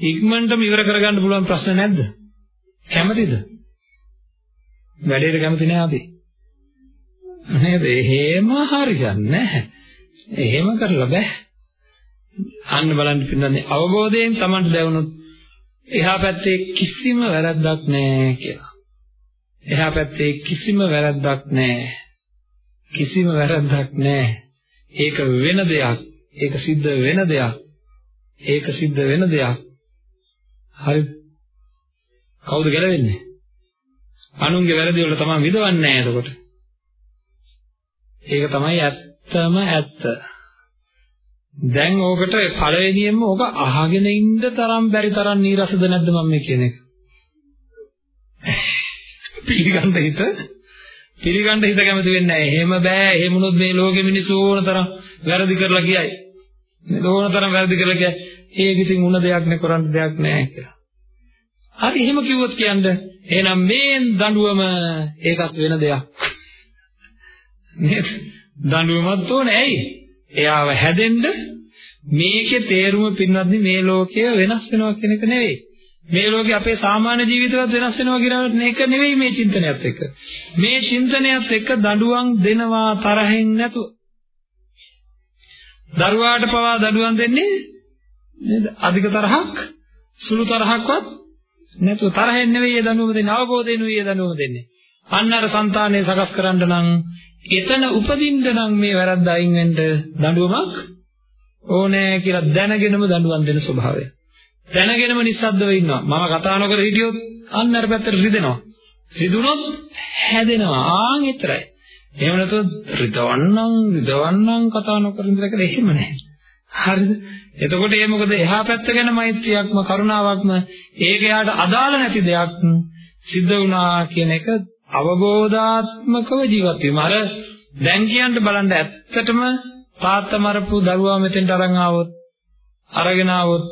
ඉක්මනටම ඉවර කරගන්න පුළුවන් ප්‍රශ්න නැද්ද? කැමතිද? වැඩේට කැමති නෑ අපි. නේද? එහෙම හරියන්නේ නැහැ. එහෙම කරලා බෑ. අන්න බලන්න පින්නන්නේ අවබෝධයෙන් Tamanට දැනුනොත් එහා පැත්තේ කිසිම වැරද්දක් නැහැ කියලා. එහා පැත්තේ කිසිම වැරද්දක් නැහැ. කිසිම වැරද්දක් නැහැ. ඒක වෙන දෙයක්. ඒක සිද්ධ වෙන දෙයක්. ඒක සිද්ධ වෙන දෙයක්. හරිද? කවුද ගැලවෙන්නේ? අනුන්ගේ වැරදි වල තමයි විදවන්නේ නැහැ එතකොට. ඒක තමයි ඇත්තම ඇත්ත. දැන් ඕකට පළවෙනියෙන්ම ඕක අහගෙන ඉන්න තරම් බැරි තරම් නීරසද නැද්ද මම මේ කියන එක? පිළිගන්න හිත පිළිගන්න හිත කැමති වෙන්නේ නැහැ. එහෙම බෑ. එහෙම වුණොත් මේ ලෝකෙ මිනිස්සු ඕන තරම් වැරදි කරලා කියයි. ඕන තරම් වැරදි කරලා කියයි. ඒක ඉතින් උන දෙයක් නේ කරන්න දෙයක් නැහැ කියලා. හරි එහෙම කිව්වොත් කියන්නේ එහෙනම් මේ දඬුවම ඒකත් වෙන දෙයක්. නේද? දඬුවමත් ඕනේ. ඇයි? එයාව හැදෙන්න මේකේ තේරුම පින්වත්නි මේ ලෝකය වෙනස් වෙනවා කියන එක නෙවෙයි. මේ ලෝකේ අපේ සාමාන්‍ය ජීවිතවත් වෙනස් වෙනවා කියන එක නෙවෙයි මේ චින්තනයත් එක්ක. මේ චින්තනයත් එක්ක දඬුවම් දෙනවා තරහෙන් නැතුව. දරුවාට පවා දඬුවම් දෙන්නේ නේද? අධික තරහක් සුළු තරහක්වත් නැතුව තරහෙන් නෙවෙයි ඒ දඬුවම දෙන්නේ අවබෝධයෙන් නෙවෙයි ඒ දඬුවම දෙන්නේ. අන්න අර సంతානය සකස් කරන්න නම් එතන උපදින්න නම් මේ වැරද්ද අයින් වෙන්න දඬුවමක් ඕනෑ කියලා දැනගෙනම දඬුවම් දෙන ස්වභාවය. දැනගෙනම නිස්සද්දව ඉන්නවා. මම කතා නොකර හිටියොත් අන්න අර පැත්තට රිදෙනවා. රිදුනොත් හැදෙනවා. ආන් එතරයි. එහෙම නැත්නම් රිදවන්නම් රිදවන්නම් කතා නොකර ඉඳලා කියලා එහෙම නැහැ. හරිද? එතකොට ඒ මොකද එහා පැත්ත ගැන මෛත්‍රියක්ම කරුණාවක්ම ඒක යාට අදාළ නැති දෙයක් සිද්ධ වුණා කියන එක අවබෝධාත්මකව ජීවත් වීම. අර දැන් කියන්න බලන්න ඇත්තටම තාත්තා මරපු දරුවා මෙතෙන්ට අරන් ආවොත් අරගෙන ආවොත්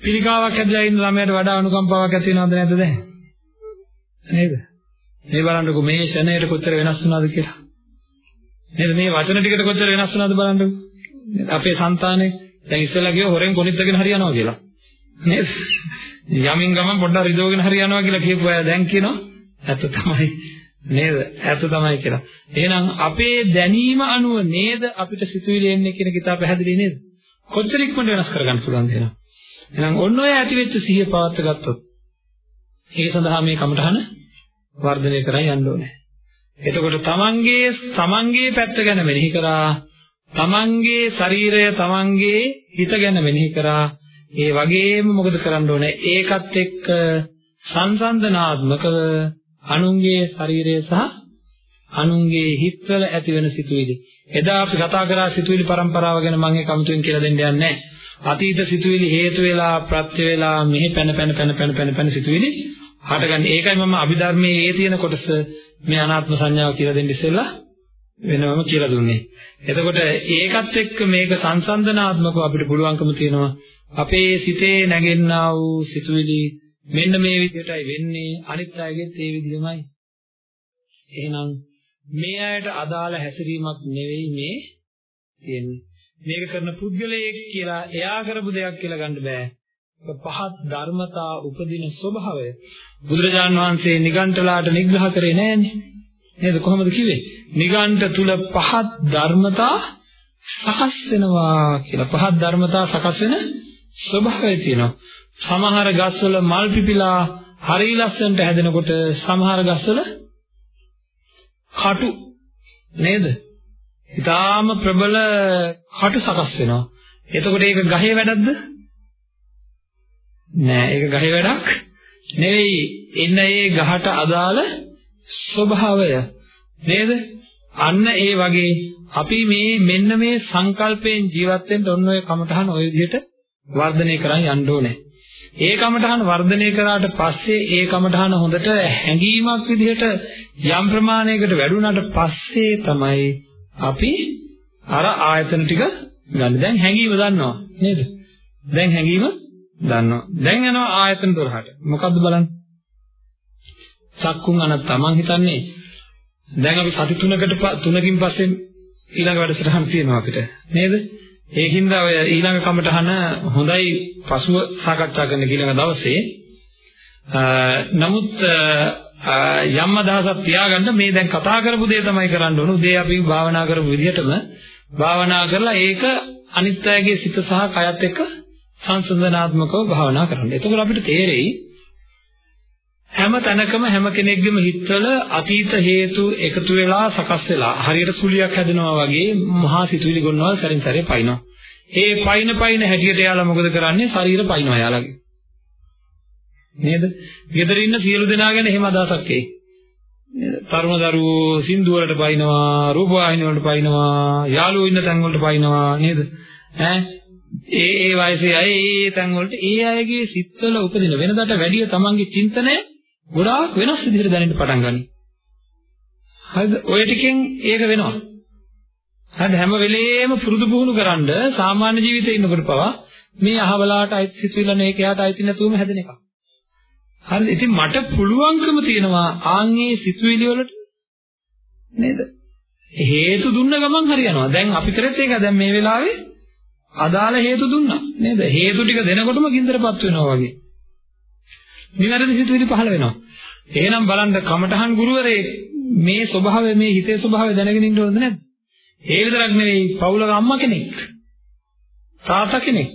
පිළිකාවක් ඇදලා ඉන්න ළමයට වඩා අනුකම්පාවක් ඇති වෙනවද නැද්ද දැන්? නේද? මේ බලන්නකෝ මේ ෂණයට කොච්චර වෙනස් වුණාද කියලා. නේද මේ වචන ටිකට කොච්චර වෙනස් වුණාද බලන්නකෝ. අපේ సంతානේ දැන් ඉස්සෙල්ලා ගියෝ හොරෙන් කොනිටගෙන හරියනවා කියලා. නේද? යමින් ගමන් පොඩ්ඩක් රිදවගෙන හරියනවා කියලා කියපු අය දැන් කියනවා ඇත්ත තමයි නේද? ඇත්ත තමයි කියලා. එහෙනම් අපේ දැනීම අනුව නේද අපිට සිතුවිලි එන්නේ කියන කිතා පැහැදිලි නේද? කොච්චර ඉක්මනට වෙනස් කරගන්න පුළුවන්ද එහෙනම්? එහෙනම් ඔන්න ඔය ඇති වෙච්ච සිහිය පවත් ගත්තොත් ඒ සඳහා මේ කමඨහන වර්ධනය කරන් යන්න ඕනේ. එතකොට තමන්ගේ තමන්ගේ පැත්ත ගැන මෙනෙහි කරා තමන්ගේ ශරීරය තමන්ගේ හිත ගැන මෙනෙහි කරා ඒ වගේම මොකද කරන්න ඕනේ ඒකත් එක්ක සංසන්දනාත්මකව අනුන්ගේ ශරීරය සහ අනුන්ගේ හිතවල ඇති වෙන සිතුවිලි. එදා අපි කතා කරා සිතුවිලි પરම්පරාව ගැන මම ඒ කමතුෙන් කියලා දෙන්න යන්නේ නැහැ. අතීත සිතුවිලි හේතු වෙලා ප්‍රත්‍ය වෙලා මෙහි පැන පැන පැන පැන පැන පැන සිතුවිලි හටගන්නේ. ඒකයි මම අභිධර්මයේ ඒ තියෙන කොටස මේ අනාත්ම සංඥාව කියලා දෙන්න ඉස්සෙල්ලා වෙනවම කියලා දුන්නේ. එතකොට ඒකත් එක්ක මේක සංසන්දනාත්මකව අපිට පුළුවන්කම තියෙනවා අපේ සිතේ නැගෙන්නා වූ සිතුවිලි මෙන්න මේ විදිහටයි වෙන්නේ අනිත් අයගෙත් ඒ විදිහමයි. එහෙනම් මේ අයට අදාළ හැසිරීමක් නෙවෙයි මේ තියෙන්නේ. මේක කරන පුද්ගලයෙක් කියලා එයා කරපු දෙයක් කියලා ගන්න බෑ. පහත් ධර්මතා උපදින ස්වභාවය බුදුරජාන් වහන්සේ නිගණ්ඨලාට නිග්‍රහ කරේ නෑනේ. නේද කොහොමද කිව්වේ? නිගණ්ඨ තුල පහත් ධර්මතා සකස් වෙනවා කියලා. පහත් ධර්මතා සකස් වෙන ස්වභාවය තියෙනවා. සමහර ගස්වල මල් පිපිලා හරි ලස්සනට හැදෙනකොට සමහර ගස්වල කටු නේද? ඊටාම ප්‍රබල කටු සකස් වෙනවා. එතකොට ඒක ගහේ වැඩක්ද? නෑ ඒක ගහේ වැඩක් නෙවෙයි. එන්න ඒ ගහට අදාළ ස්වභාවය නේද? අන්න ඒ වගේ අපි මේ මෙන්න මේ සංකල්පයෙන් ජීවත් වෙන්න ඔන්න ඔය කමටහන ඔය විදිහට වර්ධනය කරන් යන්න ඕනේ. ඒ කමඨහන වර්ධනය කරාට පස්සේ ඒ කමඨහන හොඳට හැඟීමක් විදිහට යම් ප්‍රමාණයකට වැඩුණාට පස්සේ තමයි අපි අර ආයතන ටික ගන්න. දැන් හැඟීම දන්නවා නේද? දැන් හැඟීම දන්නවා. දැන් යනවා ආයතන 12ට. මොකද්ද බලන්න? චක්කුන් අනත්තා මං හිතන්නේ දැන් අපි සති තුනකට තුනකින් පස්සේ ඊළඟ වැඩසටහන තියෙනවා අපිට නේද? ඒකින්ද ඔය ඊළඟ කමටහන හොඳයි පසුව සාකච්ඡා කරන්න ඊළඟ දවසේ. නමුත් යම් අදහසක් තියාගන්න මේ දැන් කතා කරපු දේ තමයි කරන්න ඕන. උදේ අපි භාවනා කරපු විදිහටම භාවනා කරලා ඒක අනිත් අයගේ සිත සහ කයත් එක්ක සංසන්දනාත්මකව භාවනා කරන්න. එතකොට අපිට තේරෙයි හැම තැනකම හැම කෙනෙක්ගේම හිතවල අතීත හේතු එකතු වෙලා සකස් වෙලා හරියට සුලියක් හැදෙනවා වගේ මහා සිතුවිලි ගොන්නවල් සරින් සරේ පයින්නවා. ඒ පයින් පයින් හැටියට යාලා මොකද කරන්නේ? ශරීර පයින්නවා යාලාගේ. නේද? ගෙදර ඉන්න සියලු දෙනා ගැන එහෙම අදහසක් එයි. තරුණ දරුවෝ සින්දු වලට පයින්නවා, රූප වාහිනී වලට පයින්නවා, යාළුවෝ ඉන්න තැන් වලට පයින්නවා නේද? ඈ ඒ ඒ වයසේ අය ඒ තැන් වලට ඒ අයගේ සිත්වල උපදින වෙනදාට වැඩිය තමන්ගේ චින්තනය ගොඩාක් වෙනස් විදිහට දැනෙන්න පටන් ගනී. හරිද? ඔය ටිකෙන් ඒක වෙනවා. හරිද? හැම වෙලේම පුරුදු පුහුණු කරන්ඩ සාමාන්‍ය ජීවිතේ ඉන්නකොට පවා මේ අහවලාට අයිති සිතුවිල්ල නේ එයාට අයිති නැතුවම හැදෙන එකක්. හරිද? ඉතින් මට පුළුවන්කම තියෙනවා ආන්ගේ සිතුවිලි වලට නේද? හේතු දුන්න ගමන් හරියනවා. දැන් අපි කරත් ඒක දැන් මේ වෙලාවේ අදාළ හේතු දුන්නා. නේද? හේතු ටික දෙනකොටම ගින්දරපත් වෙනවා වගේ. නිවැරදි සිතුවිලි පහළ වෙනවා. එහෙනම් බලන්න කමඨහන් ගුරුවරේ මේ ස්වභාවය මේ හිතේ ස්වභාවය දැනගෙන ඉන්න ඕනද නැද්ද? ඒ විතරක් නෙවෙයි පවුලක අම්මා කෙනෙක්. තාත්තා කෙනෙක්.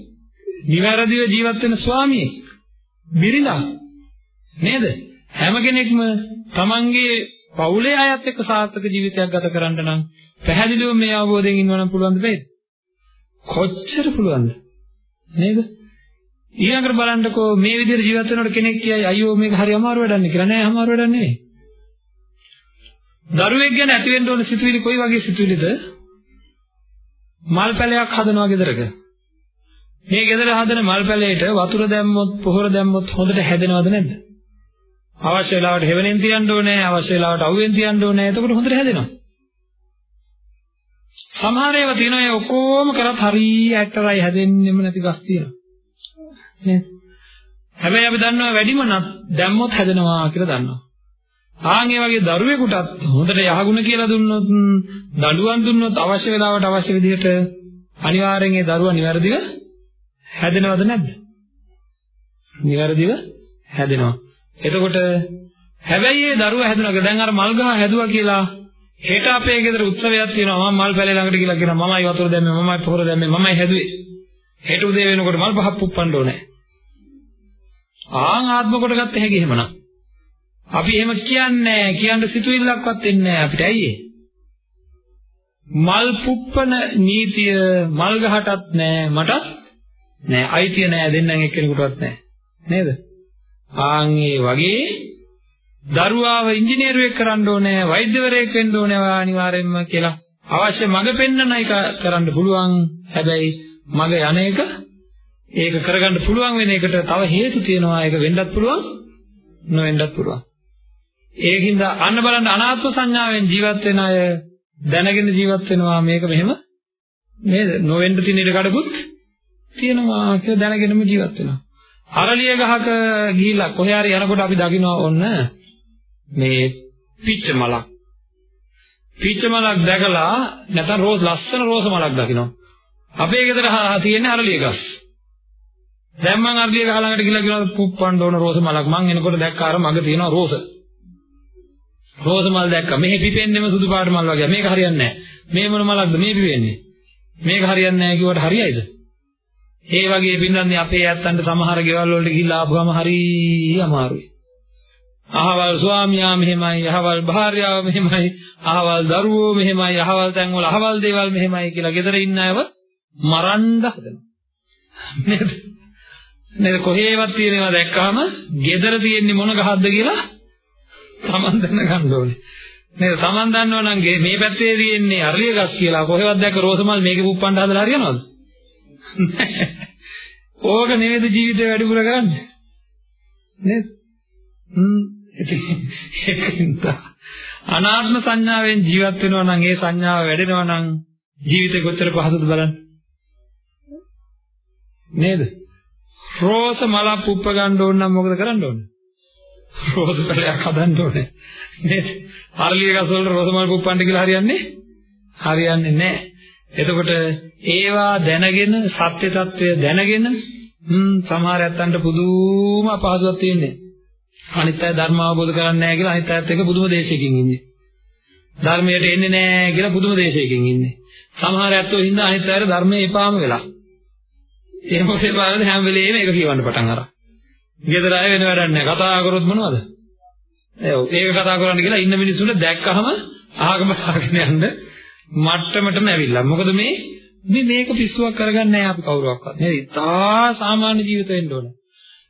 නිවැරදිව ජීවත් වෙන ස්වාමියෙක්. බිරිඳක්. නේද? හැම කෙනෙක්ම තමන්ගේ පවුලේ අයත් එක්ක සාර්ථක ජීවිතයක් ගත කරන්න නම් පැහැදිලිව මේ අවබෝධයෙන් ඉන්නව නම් පුළුවන්ද බෑද? කොච්චර පුළුවන්ද? නේද? ඊළඟට බලන්නකෝ මේ විදිහට ජීවත් වෙනකොට කෙනෙක් කියයි අයියෝ මේක හරි අමාරු වැඩක් කියලා නෑ අමාරු වැඩක් නෙවෙයි. දරුවෙක් ගැන ඇති වෙන්න ඕන සිතුවිලි කොයි වගේ සිතුවිලිද? මල් පැලයක් හදනවා ගෙදරක. මේ ගෙදර හදන මල් පැලයට වතුර දැම්මොත් පොහොර දැම්මොත් හොඳට හැදෙනවද නැද්ද? අවශ්‍ය වෙලාවට හෙවණෙන් තියන්න ඕනේ අවශ්‍ය වෙලාවට අවුවෙන් තියන්න ඕනේ එතකොට හොඳට හැදෙනවා. සමහර ඒවා තියෙනවා ඒ ඔක්කොම කරත් හරිය ඇක්ටරයි හැදෙන්නෙම නැති ගස් තියෙනවා. නේද? හැබැයි අපි දන්නවා වැඩිම නම් දැම්මොත් හැදෙනවා කියලා දන්නවා. ආන් ඒ වගේ දරුවෙකුටත් හොඳට යහගුණ කියලා දුන්නොත් දඬුවම් දුන්නොත් අවශ්‍ය වෙලාවට අවශ්‍ය විදිහට අනිවාර්යෙන් ඒ දරුවා නිවැරදිව හැදෙනවද නැද්ද? නිවැරදිව හැදෙනවා. එතකොට හැබැයි ඒ දරුවා හැදුණා දැන් අර මල් ගහ හැදුවා කියලා හෙට අපේ ගෙදර උත්සවයක් තියෙනවා මම මල් පැලේ ළඟට ගිහලා කියනවා මමයි වතුර දැම්මේ මමයි පොහොර දැම්මේ මමයි හැදුවේ හෙට උදේ වෙනකොට මල් පහක් පුප්පන්න ඕනේ ආන් ආත්ම කොට ගත්ත හැකි එහෙමනම්. අපි එහෙම කියන්නේ කියන්න සිතුවිල්ලක්වත් එන්නේ නැහැ අපිට ඇයි මල් පුප්පන නීතිය මල් ගහටත් නැහැ මටත් නැහැ. අයිතිය නැහැ දෙන්නම් එක්කෙනෙකුටවත් නැහැ. නේද? ආන් ඒ වගේ දරුවාව ඉංජිනේරුවෙක් කරන්න ඕනේ වෛද්‍යවරයෙක් වෙන්න ඕනේ අනිවාර්යයෙන්ම කියලා අවශ්‍ය මඟ පෙන්වන්නයි කරන්න පුළුවන්. හැබැයි මඟ යන එක ඒක කරගන්න පුළුවන් වෙන එකට තව හේතු තියෙනවා. ඒක වෙන්නත් පුළුවන් නොවෙන්නත් පුළුවන්. ඒකින්ද අන්න බලන්න අනාත්ම සංඥාවෙන් ජීවත් වෙන අය දැනගෙන ජීවත් වෙනවා. මේක මෙහෙම නේද? නොවෙන්න තියෙන ඉඩ කඩකුත් තියෙනවා කියලා දැනගෙනම ජීවත් වෙනවා. අරලිය ගහක ගිහිල්ලා කොහේ හරි යනකොට අපි දකිනවා ඔන්න මේ පිච්ච මලක්. පිච්ච මලක් දැකලා නැත්නම් රෝස් ලස්සන රෝස මලක් දකිනවා. අපේ ගෙදර තියෙන අරලිය ගස්. දැන් මං අර්ධිය ගහ ළඟට ගිහලා කියනවා පුප්පන්න ඕන රෝස මලක්. මං එනකොට දැක්ක අර මග තියෙනවා රෝස. රෝස මල් දැක්කා. මෙහි පිපෙන්නේම සුදු පාට මල් වගේ. මේක හරියන්නේ නැහැ. මේ මොන මලක්ද මේ පිපෙන්නේ? මේක හරියන්නේ නැහැ කිව්වට හරියයිද? ඒ වගේ පින්නන්නේ අපේ ඇත්තන්ට සමහර ගෙවල් වලට ගිහිල්ලා ආපුවම හරි අමාරුයි. අහවල් ස්වාමියා මෙහෙමයි, අහවල් භාර්යාව මෙහෙමයි, අහවල් දරුවෝ මෙහෙමයි, අහවල් තැන් වල අහවල් දේවල් මෙහෙමයි කියලා ගෙදර ඉන්න අයව මරන්න හදනවා. නේද? නේද කොහේවත් තියෙනවා දැක්කහම gedara තියෙන්නේ මොන ගහක්ද කියලා Taman දැනගන්න ඕනේ. නේද Taman දන්නව නම් මේ පැත්තේ තියෙන්නේ අරලිය ගස් කියලා කොහෙවත් දැක්ක රෝසමල් මේකේ පුප්පන්න හදලා හරියනවද? ඕක නේද ජීවිතේ වැඩිපුර කරන්නේ. නේද? හ්ම් ඒකින්ද අනාත්ම සංඥාවෙන් ජීවත් වෙනවා නම් ඒ සංඥාව වැඩෙනවා නම් ජීවිතේ කොච්චර පහසුද බලන්න. නේද? රෝස මලක් පුප්ප ගන්න ඕන නම් මොකද කරන්න ඕන? රෝස පැලයක් හදන්න ඕනේ. නේද? අරලිය ගස් වල රෝස මල් පුප්පන්න කියලා හරියන්නේ? හරියන්නේ නැහැ. එතකොට ඒවා දැනගෙන සත්‍ය తත්වය දැනගෙන හ්ම් සමහර ඇත්තන්ට පුදුම අපහසුතාවක් තියෙන්නේ. අනිත් අය ධර්ම අවබෝධ කරන්නේ නැහැ කියලා අනිත් අයත් එක්ක පුදුම දේශයකින් ඉන්නේ. ධර්මයට එන්නේ නැහැ කියලා පුදුම දේශයකින් ඉන්නේ. සමහර ඇත්තෝ හින්දා අනිත් අයට ධර්මයේ එපාම වෙලා. ඒ මොකද බලන්න හැම වෙලේම ඒක කියවන්න පටන් අරන්. ගෙදර අය වෙන වැඩක් නැහැ. කතා කරොත් මොනවද? ඒක කතා කරන්න කියලා ඉන්න මිනිස්සුන්ට දැක්කහම ආගම හාගෙන යන්න මට්ටමටම ඇවිල්ලා. මොකද මේ මේ මේක පිස්සුවක් කරගන්නේ නැහැ අපි කවුරුවක්වත්. නේද? ඉතා සාමාන්‍ය ජීවිත වෙන්න ඕන.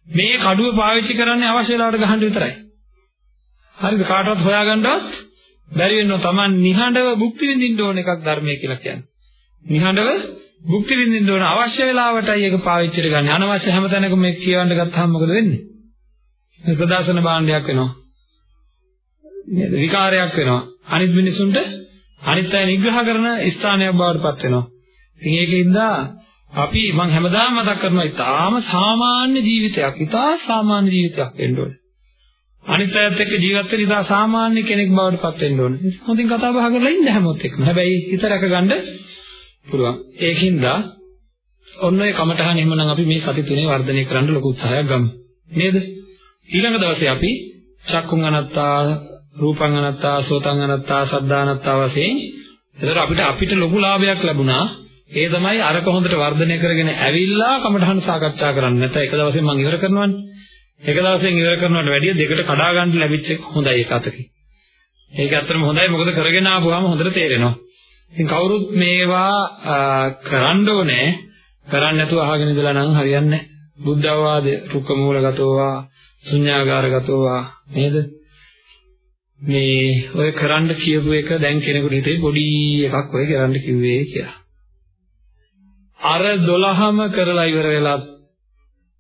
මේ කඩුව පාවිච්චි කරන්නේ අවශ්‍ය වෙලාවට ගහන්න විතරයි. හරිද? කාටවත් හොයාගන්නවත් බැරි වෙනවා. Taman නිහඬව භුක්ති විඳින්න ඕන එකක් ධර්මය කියලා කියන්නේ. නිහඬව භුක්ති විඳින්න ඕන අවශ්‍ය වෙලාවටයි ඒක පාවිච්චිට ගන්න. අනවශ්‍ය හැමතැනකම මේක කියවන්න ගත්තාම මොකද වෙන්නේ? ප්‍රදර්ශන භාණ්ඩයක් වෙනවා. නේද? විකාරයක් වෙනවා. අනිත් මිනිසුන්ට අනිත් අය නිග්‍රහ කරන ස්ථානයක් බවට පත් වෙනවා. ඉතින් ඒකින්ද අපි මම හැමදාම මතක් කරනවා ඊටාම සාමාන්‍ය ජීවිතයක්, ඊටා සාමාන්‍ය ජීවිතයක් වෙන්න ඕනේ. අනිත් අයත් එක්ක ජීවත් වෙන්න ඊටා සාමාන්‍ය කෙනෙක් බවට පත් වෙන්න ඕනේ. හොඳින් කතා බහ කරලා ඉන්න හැමෝත් එක්කම. හැබැයි හිත රැකගන්න පුළුවන්. ඒකින්ද ඔන්න ඔය කමටහන් එහෙමනම් අපි මේ සති තුනේ වර්ධනය කරන්න ලොකු උත්සාහයක් ගමු. නේද? ඊළඟ දවසේ අපි චක්කුං අනත්තා රූපං අනත්තා සෝතං අනත්තා සද්ධා අනත්තා වශයෙන් එතකොට අපිට අපිට ලොකු ලාභයක් ලැබුණා ඒ තමයි අරක හොඳට වර්ධනය කරගෙන ඇවිල්ලා කමඨහන් සාකච්ඡා කරන්න නැත්නම් එක දවසෙන් මම ඉවර කරනවානේ එක දවසෙන් ඉවර කරනවට වැඩිය දෙකට කඩා ගන්න ලැබිච්ච එක හොඳයි ඒක අතකින් ඒක ඇත්තටම හොඳයි මොකද කරගෙන ආපුවාම හොඳට තේරෙනවා ඉතින් කවුරුත් මේවා කරන්න ඕනේ කරන්නේ නැතුව අහගෙන ඉඳලා නම් හරියන්නේ නැහැ බුද්ධ අවවාද රුක්ක මූලගතෝවා ශුන්‍යාගාරගතෝවා නේද මේ ඔය කරන්න කියපු එක දැන් කෙනෙකුට හිතේ පොඩි එකක් ඔය කරන්න කිව්වේ කියලා. අර 12ම කරලා ඉවර වෙලා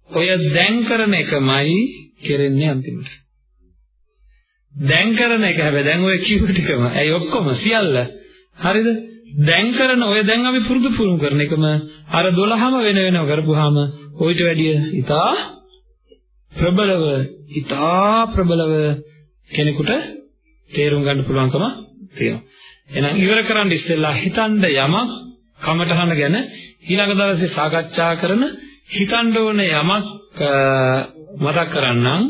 ඔය දැන් කරන එකමයි කෙරෙන්නේ අන්තිමට. දැන් කරන එක හැබැයි දැන් ඔය කියපු ටිකම. ඇයි ඔක්කොම සියල්ල. හරිද? දැන් කරන ඔය දැන් අපි පුරුදු පුරුදු කරන එකම අර 12ම වෙන වෙනම කරපුවාම ඔయిత වැඩිය ඉතා ප්‍රබලව ඉතා ප්‍රබලව කෙනෙකුට තේරුම් ගන්න පුළුවන්කම තියෙනවා. එහෙනම් ඉවර කරන්න ඉස්සෙල්ලා හිතන්න යමක් කමටහන ගැන ඊළඟ දවසේ සාකච්ඡා කරන හිතන්න ඕන යමක් මතක් කරන්නම්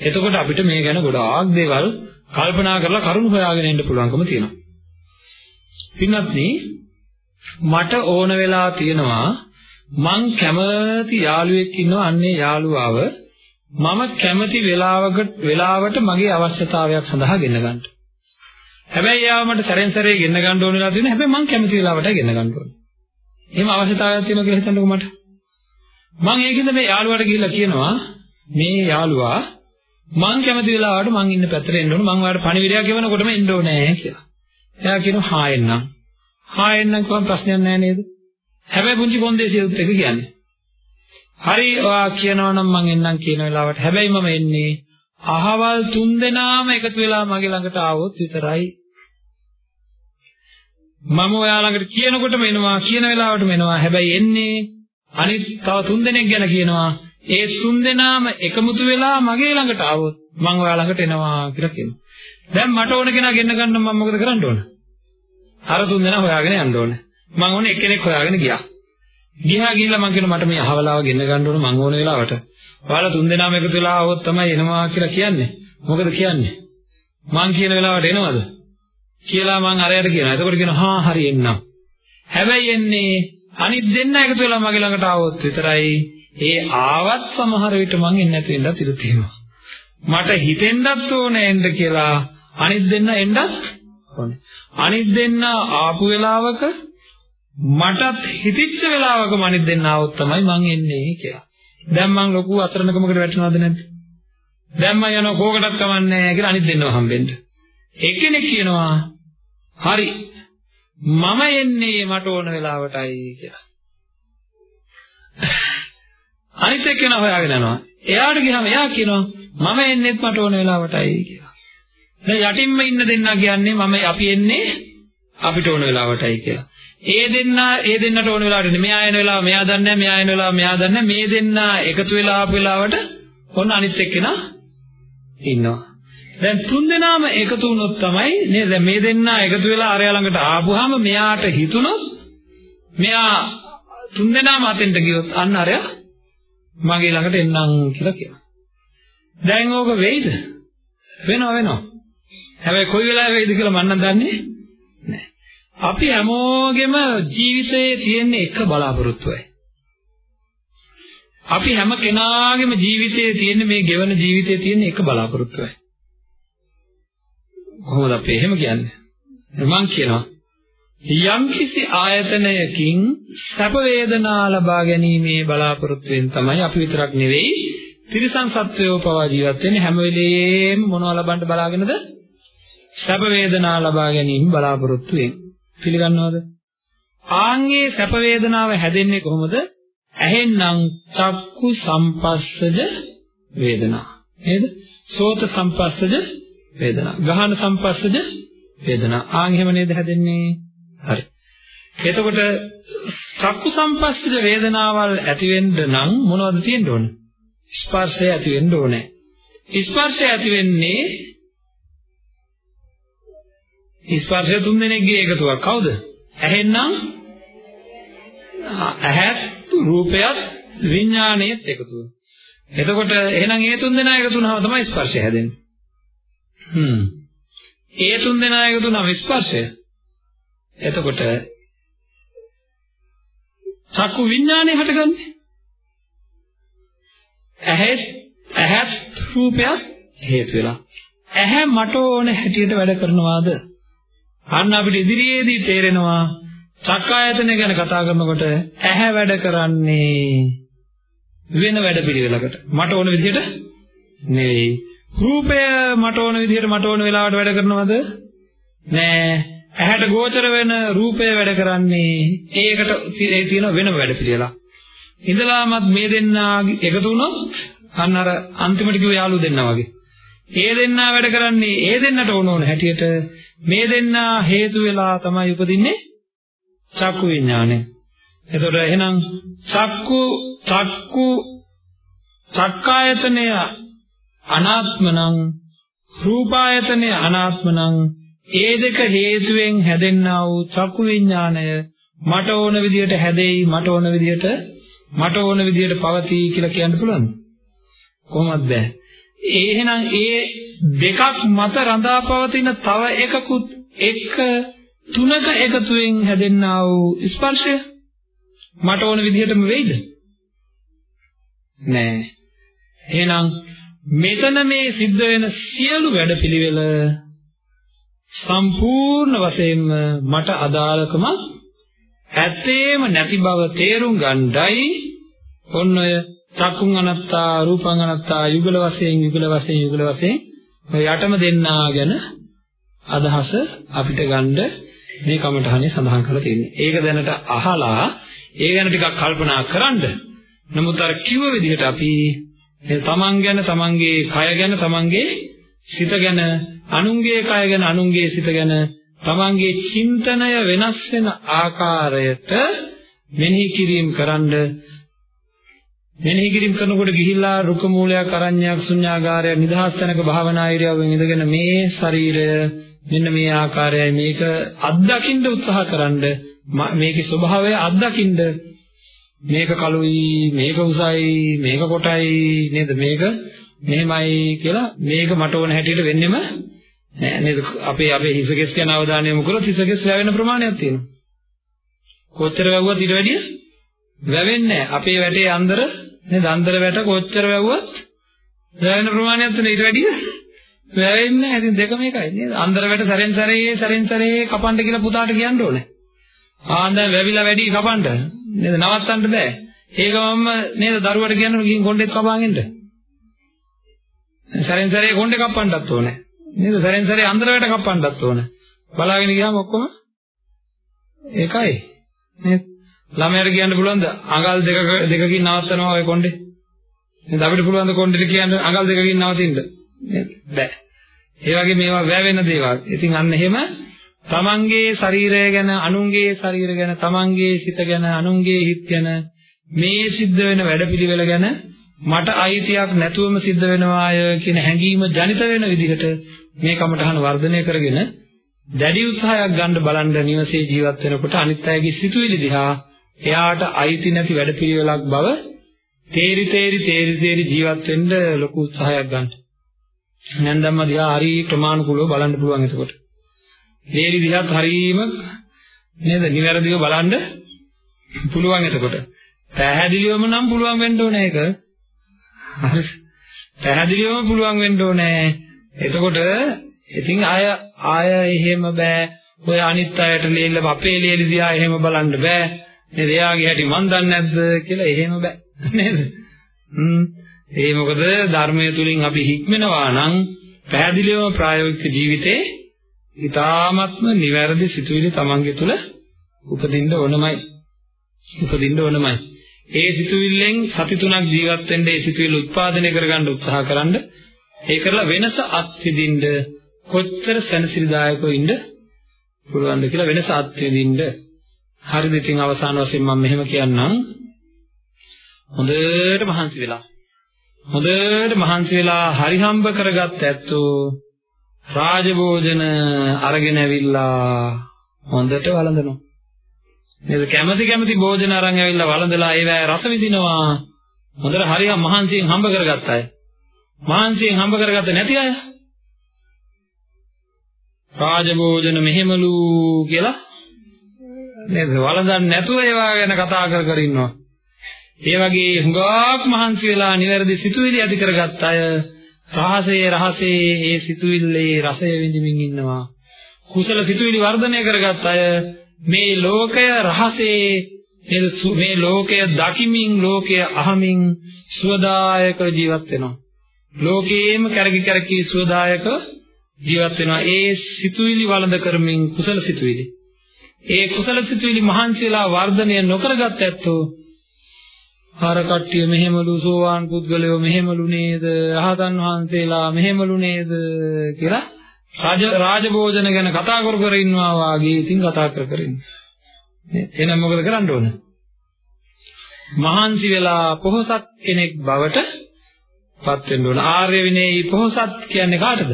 එතකොට අපිට මේ ගැන ගොඩාක් දේවල් කල්පනා කරලා කරුණු හොයාගෙන ඉන්න පුළුවන්කම තියෙනවා. පින්වත්නි මට ඕන වෙලා තියෙනවා මං කැමති යාළුවෙක් ඉන්නවා අන්නේ යාළුවාව මම කැමති වෙලාවකට වෙලාවට මගේ අවශ්‍යතාවයක් සඳහා ගෙන්න ගන්න. හැබැයි යාව මට සැරෙන් සැරේ ගෙන්න ගන්න ඕන වෙලා තියෙනවා. හැබැයි මං කැමති වෙලාවට ගෙන්න ගන්න ඕනේ. එහෙම අවශ්‍යතාවයක් තියෙනවා කියලා හිතන්නකෝ මට. මං ඒකින්ද මේ යාළුවාට ගිහිල්ලා කියනවා මේ යාළුවා මං කැමති වෙලාවට මං ඉන්න පැත්තට එන්න ඕන. මං ඔයාලට පණිවිඩයක් ගෙවනකොටම එන්න ඕනේ කියලා. එයා කියනවා හා එන්නම්. හා එන්නම් කියවම් ප්‍රශ්නයක් නැහැ නේද? හැබැයි පුංචි කොන්දේසියුත් එක කියන්නේ. හරි ඔයා කියනවා නම් මං එන්නම් කියන වෙලාවට හැබැයි මම එන්නේ අහවල් තුන් දෙනාම එකතු වෙලා මගේ ළඟට ආවොත් විතරයි මම ඔයා ළඟට කියනකොටම එනවා කියන වෙලාවටම එනවා හැබැයි එන්නේ අනිත් තව තුන් දෙනෙක් ගැන කියනවා ඒ තුන් දෙනාම එකමුතු වෙලා මගේ ළඟට ආවොත් මං ඔයා ළඟට එනවා කියලා කියනවා දැන් මට ඕන කෙනා ගෙන්න ගන්න මම මොකද කරන්න ඕන? අර තුන් දෙනා හොයාගෙන යන්න ඕනේ. මම ඕනේ එක්කෙනෙක් හොයාගෙන ගියා. ගියා ගිහිල්ලා මං කියන මට මේ අහවලාව ගෙන්න ගන්න ඕන මං ඕන වෙලාවට. ඔයාලා තුන් දෙනාම එකතු වෙලා આવොත් තමයි එනවා කියලා කියන්නේ. මොකද කියන්නේ? මං කියන වෙලාවට එනවද? කියලා මං අරයට කියනවා. එතකොට කියනවා හා හරි එන්නම්. හැබැයි එන්නේ අනිත් දෙන්න එකතු වෙලා මගේ ළඟට આવොත් විතරයි. ඒ ආවත් සමහර විට මං එන්නේ නැති වෙන්නත් ඉඩ තියෙනවා. මට හිතෙන්නත් ඕනේ එන්න කියලා අනිත් දෙන්න එන්නත් ඕනේ. අනිත් දෙන්න ආපු වෙලාවක මටත් හිතිච්ච වෙලාවක මනිත් දෙන්න આવොත් තමයි මං එන්නේ කියලා. දැන් මං ලොකු අතරණකමකට වැටෙනවද නැද්ද? දැන් මම යනවා කෝකටත් කමන්නේ නැහැ කියලා අනිත් දෙන්නව හම්බෙන්න. එක්කෙනෙක් කියනවා හරි මම එන්නේ මට ඕන වෙලාවටයි කියලා. අනිත් එක්කෙනා හොයාගෙන යනවා. එයාට ගියාම එයා කියනවා මම එන්නෙත් මට ඕන වෙලාවටයි කියලා. දැන් යටින්ම ඉන්න දෙන්නා කියන්නේ මම අපි එන්නේ අපිට ඕන වෙලාවටයි කියලා. ඒ දෙන්නා ඒ දෙන්නට ඕන වෙලාවට මෙයා එන වෙලාව මෙයා දන්නේ මෙයා එන වෙලාව මෙයා දන්නේ මේ දෙන්නා එකතු වෙලා ආපු වෙලාවට ඔන්න අනිත් එක්කෙනා ඉන්නවා. දැන් තුන් දෙනාම එකතු වුණොත් තමයි නේද මේ දෙන්නා එකතු වෙලා අරයා ළඟට ආපුවාම මෙයාට හිතුණොත් මෙයා තුන් දෙනාම අතෙන්ට ගියොත් අන්න අරයා මගේ ළඟට එන්නම් කියලා කියනවා. දැන් ඕක වෙයිද? වෙනව වෙනව. හැබැයි කොයි වෙලාවෙ වෙයිද කියලා මම නම් දන්නේ නැහැ. අපි හැමෝගෙම ජීවිතයේ තියෙන එක බලාපොරොත්තුවයි. අපි හැම කෙනාගේම ජීවිතයේ තියෙන මේ ගෙවන ජීවිතයේ තියෙන එක බලාපොරොත්තුවයි. කොහොමද අපි එහෙම කියන්නේ? මම කියනවා යම් කිසි ආයතනයකින් සැප වේදනා ලබා ගැනීමේ බලාපොරොත්තුවෙන් තමයි අපි විතරක් නෙවෙයි තිරිසන් සත්වයෝ පවා ජීවත් වෙන්නේ හැම වෙලේම මොනව ලබන්න බලාගෙනද සැප වේදනා ලබා ගැනීම බලාපොරොත්තුවෙන් පිළිගන්නවද? ආන්ගේ සැප වේදනාව හැදෙන්නේ කොහොමද? ඇහෙන්නම් චක්කු සම්පස්සජ වේදනා. නේද? සෝත සම්පස්සජ වේදනා. ගහන සම්පස්සජ වේදනා. ආන් එහෙම නේද හැදෙන්නේ? හරි. එතකොට චක්කු සම්පස්සජ වේදනාවල් ඇති වෙන්න නම් මොනවද තියෙන්න ඕන? ස්පර්ශය ඇති වෙන්න ඕනේ. ස්පර්ශය ඇති වෙන්නේ ස්පර්ශය තුන් දෙනෙක්ගේ එකතුවක් කවුද? ඇහෙන්නම් ඇහත් රූපයත් විඥාණයත් එකතු එතකොට එහෙනම් ඒ තුන් දෙනා එකතු වුණාම තමයි ස්පර්ශය හැදෙන්නේ. හ්ම්. ඒ තුන් දෙනා එකතු වුණාම ස්පර්ශය. එතකොට චක්කු විඥානය හටගන්නේ. ඇහත් ඇහත් රූපයත් හේතු වෙලා. ඇහැ මට ඕන හැටියට වැඩ කරනවාද? අන්න අපිට ඉදිරියේදී තේරෙනවා චක්කායතන ගැන කතා කරනකොට ඇහැ වැඩ කරන්නේ වෙන වැඩ පිළිවෙලකට. මට ඕන විදිහට නෙවෙයි. රූපය මට ඕන විදිහට මට ඕන වෙලාවට වැඩ කරනවද? නෑ. ඇහැට ගෝචර වෙන රූපය වැඩ කරන්නේ ඒකට ඒ තියෙන වෙනම වැඩ පිළිවෙලක්. ඉඳලාමත් මේ දෙන්නා එකතු වුණොත් අන්න අර අන්තිමට කිව්ව යාළුවෝ දෙන්නා වගේ. ඒ දෙන්නා වැඩ කරන්නේ ඒ දෙන්නට ඕන ඕන හැටියට මේ දෙන්නා හේතු වෙලා තමයි උපදින්නේ චක්කු විඥානය. එතකොට එහෙනම් චක්කු චක්කු චක්කායතනය අනාත්ම නම් රූපායතනය අනාත්ම නම් ඒ දෙක හේතුවෙන් හැදෙන්නා වූ චක්කු විඥානය මට ඕන විදිහට හැදෙයි මට ඕන විදිහට මට ඕන විදිහට පවතී කියලා කියන්න පුළුවන්ද කොහොමද බෑ ඒ එහෙනම් ඒ දෙකක් මත රඳා පවතින තව එකකුත් එක තුනක එකතුවෙන් හැදෙන්නා වූ ස්පර්ශය මට ඕන විදිහටම වෙයිද? නෑ. එහෙනම් මෙතන මේ සිද්ධ වෙන සියලු වැඩපිළිවෙල සම්පූර්ණ වශයෙන්ම මට අදාළකම ඇත්තේම නැති බව තේරුම් ගණ්ඩයි ඔන්න ඔය චක්කුං අනත්තා රූපං අනත්තා යුගල වශයෙන් යුගල වශයෙන් යුගල වශයෙන් ඔය යටම දෙන්නා ගැන අදහස අපිට ගන්න මේ කමඨහනේ සඳහන් කරලා තියෙන්නේ. ඒක දැනට අහලා ඒ ගැන ටිකක් කල්පනා කරන්න. නමුත් අර කිව්ව විදිහට අපි තමන් ගැන, තමන්ගේ කය ගැන, තමන්ගේ සිත ගැන, අනුන්ගේ කය ගැන, අනුන්ගේ සිත ගැන තමන්ගේ චින්තනය වෙනස් වෙන ආකාරයට මෙනෙහි කිරීම කරන්ඩ මෙනෙහි කිරීම කරනකොට ගිහිල්ලා රුක මූලයක් අරඤ්ඤයක් ශුන්‍යාගාරයක් නිදහස් තැනක භාවනා ඉරියව්වෙන් ඉඳගෙන මේ ශරීරය මෙන්න මේ ආකාරයයි මේක අත්දකින්න උත්සාහ කරන්න මේකේ ස්වභාවය අත්දකින්න මේක කළුයි මේක උසයි මේක කොටයි නේද? මේක මෙහෙමයි කියලා මේක මට ඕන හැටියට වෙන්නෙම නෑ නේද? අපේ අපේ හිසකෙස් ගැන අවධානය යොමු කරොත් හිසකෙස් වැවෙන ප්‍රමාණයක් තියෙනවා. කොච්චර වැවුවත් ඊට වැඩිය වැවෙන්නේ නෑ. අපේ වැටේ අන්දර නේද අන්දර වැට කොච්චර වැවුවත් වැවෙන ප්‍රමාණයක් තියෙන ඊට වැඩිය වැවෙන්නේ නැහැ. ඉතින් දෙකම එකයි නේද? අන්දර වැට සැරෙන් සැරේ සැරෙන් සැරේ කපන්න කියලා පුතාට කියන්න ඕනේ. ආන් දැන් වැවිලා වැඩි කපන්න. නේද? නවත්තන්න බෑ. ඒකමම නේද දරුවට කියන්න ගිහින් කොණ්ඩෙත් කපාගෙන ඉන්න. සැරෙන් සැරේ කොණ්ඩේ කපන්නත් ඕනේ. නේද? සැරෙන් සැරේ අන්දර වැට කපන්නත් ඕනේ. බලාගෙන ගියාම ඔක්කොම ඒකයි. නේද? ළමයාට කියන්න පුළුවන්ද අඟල් දෙක දෙකකින් නවත්තනවා ඔය කොණ්ඩේ? නේද අපිට පුළුවන් ද කොණ්ඩෙට කියන්න අඟල් දෙකකින් නවතින්න? බෑ. ඒ වගේ මේවා වැවෙන දේවල්. ඉතින් අන්න එහෙම තමන්ගේ ශරීරය ගැන, අනුන්ගේ ශරීර ගැන, තමන්ගේ සිත ගැන, අනුන්ගේ හිත ගැන මේ සිද්ධ වෙන වැඩපිළිවෙල ගැන මට අයිතියක් නැතුවම සිද්ධ වෙනවාය කියන හැඟීම ජනිත වෙන විදිහට මේ කමටහන වර්ධනය කරගෙන දැඩි උත්සාහයක් ගන්න බලන්න නිවසේ ජීවත් වෙනකොට අනිත් අයගේ සිතුවිලි දිහා එයාට අයිති නැති වැඩපිළිවෙලක් බව තේරි තේරි තේරි තේරි ජීවත් වෙන්න ලොකු උත්සාහයක් ගන්න. නැන්දම්ම දිහා හරි ප්‍රමාණිකුලව බලන්න පුළුවන් එතකොට. තේරි දිහාත් හරීම නේද? නිවැරදිව බලන්න පුළුවන් එතකොට. පැහැදිලිවම නම් පුළුවන් වෙන්න ඕනේ ඒක. හරි. පැහැදිලිවම පුළුවන් වෙන්න ඕනේ. එතකොට ඉතින් ආය ආය එහෙම බෑ. ඔය අනිත් අයට ලේල්ල අපේ ලේලි දිහා එහෙම බලන්න බෑ. නේද? එයාගේ හැටි මන් දන්නේ නැද්ද කියලා එහෙම බෑ. නේද? හ්ම්. ඒ මොකද ධර්මයේ තුලින් අපි හික්මනවා නම් පැහැදිලිවම ප්‍රායෝගික ජීවිතේ ඊ타ත්ම නිවැරදි සිතුවිලි තමන්ගේ තුල උපදින්න ඕනමයි. උපදින්න ඕනමයි. ඒ සිතුවිල්ලෙන් සති තුනක් ජීවත් වෙන්න ඒ සිතුවිල්ල උත්පාදනය කරගන්න උත්සාහ කරන්න ඒ කරලා වෙනස අත්විඳින්න කොච්චර සැනසිරිදායකව ඉන්න පුළුවන්ද කියලා වෙනස අත්විඳින්න හරිද ඉතින් අවසාන වශයෙන් මම මෙහෙම කියන්නම්. හොඳට මහන්සි වෙලා. හොඳට මහන්සි වෙලා හරි හම්බ කරගත්ත ඇත්තෝ රාජභෝජන අරගෙන ඇවිල්ලා හොඳට වළඳනවා. නේද? කැමැති කැමැති භෝජන අරන් ඇවිල්ලා වළඳලා ඒවැ රස විඳිනවා. හොඳට හරියට මහන්සියෙන් හම්බ කරගත්ත අය. මහන්සියෙන් හම්බ කරගත්ත නැති අය. රාජභෝජන මෙහෙමලු කියලා නේද? වළඳන්නේ නැතුව ඒවා ගැන කතා කර කර ඉන්නවා. ඒ වගේ හුඟක් මහන්සි වෙලා නිවැරදි සිතුවිලි ඇති කරගත්ත අය රහසේ රහසේ ඒ සිතුවිල්ලේ රසය විඳින්මින් ඉන්නවා. කුසල සිතුවිලි වර්ධනය කරගත්ත අය මේ ලෝකය රහසේ මේ ලෝකය දකිමින් ලෝකය අහමින් සුවදායක ජීවත් වෙනවා. ලෝකයේම කැරකි කැරකි සුවදායක ජීවත් වෙනවා. ඒ සිතුවිලි වළඳ කරමින් කුසල සිතුවිලි. ඒ කුසල සිතුවිලි මහන්සියලා වර්ධනය නොකරගත් ඇත්තෝ ආර කට්ටිය මෙහෙමලු සෝවාන් පුද්ගලයෝ මෙහෙමලු නේද? රහතන් වහන්සේලා මෙහෙමලු නේද කියලා රාජ රාජභෝජන ගැන කතා කර කර ඉන්නවා වාගේ ඉතින් කතා කර කර ඉන්නේ එහෙනම් මොකද කරන්න ඕන? මහන්සි වෙලා පොහොසත් කෙනෙක් බවට පත් වෙන්න ඕන. ආර්ය විනේයි පොහොසත් කියන්නේ කාටද?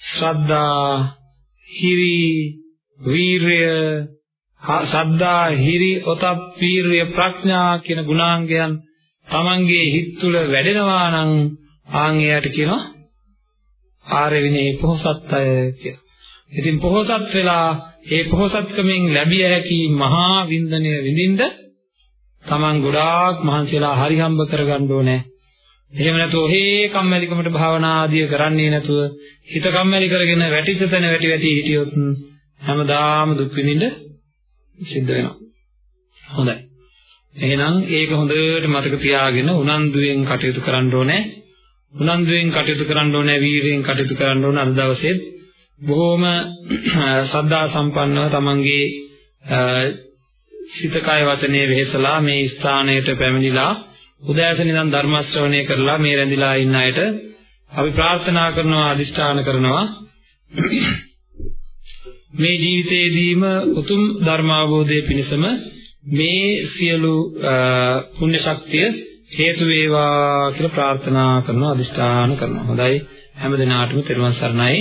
ශ්‍රද්ධා හිරි වීරය සද්දා හිරි ඔතප් වීරය ප්‍රඥා කියන ගුණාංගයන් තමන්ගේ හිත තුළ වැඩෙනවා නම් ආන් එයාට කියනවා ආර්ය විනය පොහසත් අය කියලා. ඉතින් පොහසත් වෙලා ඒ පොහසත්කමෙන් ලැබිය හැකි මහා වින්දනය විඳින්න තමන් ගොඩාක් මහන්සිලා හරි හම්බ කරගන්න ඕනේ. එහෙම නැතුව ඔහේ කම්මැලිකමට භාවනා ආදිය කරන්නේ නැතුව හිත කම්මැලි කරගෙන වැටිච්ච තැන වැටි වැටි හිටියොත් හැමදාම දුක් විඳින්න සිද්ධ වෙනවා. හොඳයි. එහෙනම් ඒක හොඳට මතක තියාගෙන උනන්දුවෙන් කටයුතු කරන්න ඕනේ. උනන්දුවෙන් කටයුතු කරන්න ඕනේ, වීරියෙන් කටයුතු කරන්න ඕනේ අද දවසේ. බොහොම ශ්‍රද්ධා සම්පන්නව තමන්ගේ සිත කය වචනේ වෙහෙසලා මේ ස්ථානයට පැමිණිලා උදෑසන ඉඳන් ධර්ම ශ්‍රවණය කරලා මේ රැඳිලා ඉන්න අයට අපි ප්‍රාර්ථනා කරනවා අදිෂ්ඨාන කරනවා මේ ජීවිතේදීම උතුම් ධර්ම අවබෝධය පිණිසම මේ සියලු පුණ්‍ය ශක්තිය හේතු වේවා කියලා ප්‍රාර්ථනා කරනවා අදිෂ්ඨාන කරනවා. හොඳයි හැම දිනාටම තෙරුවන් සරණයි.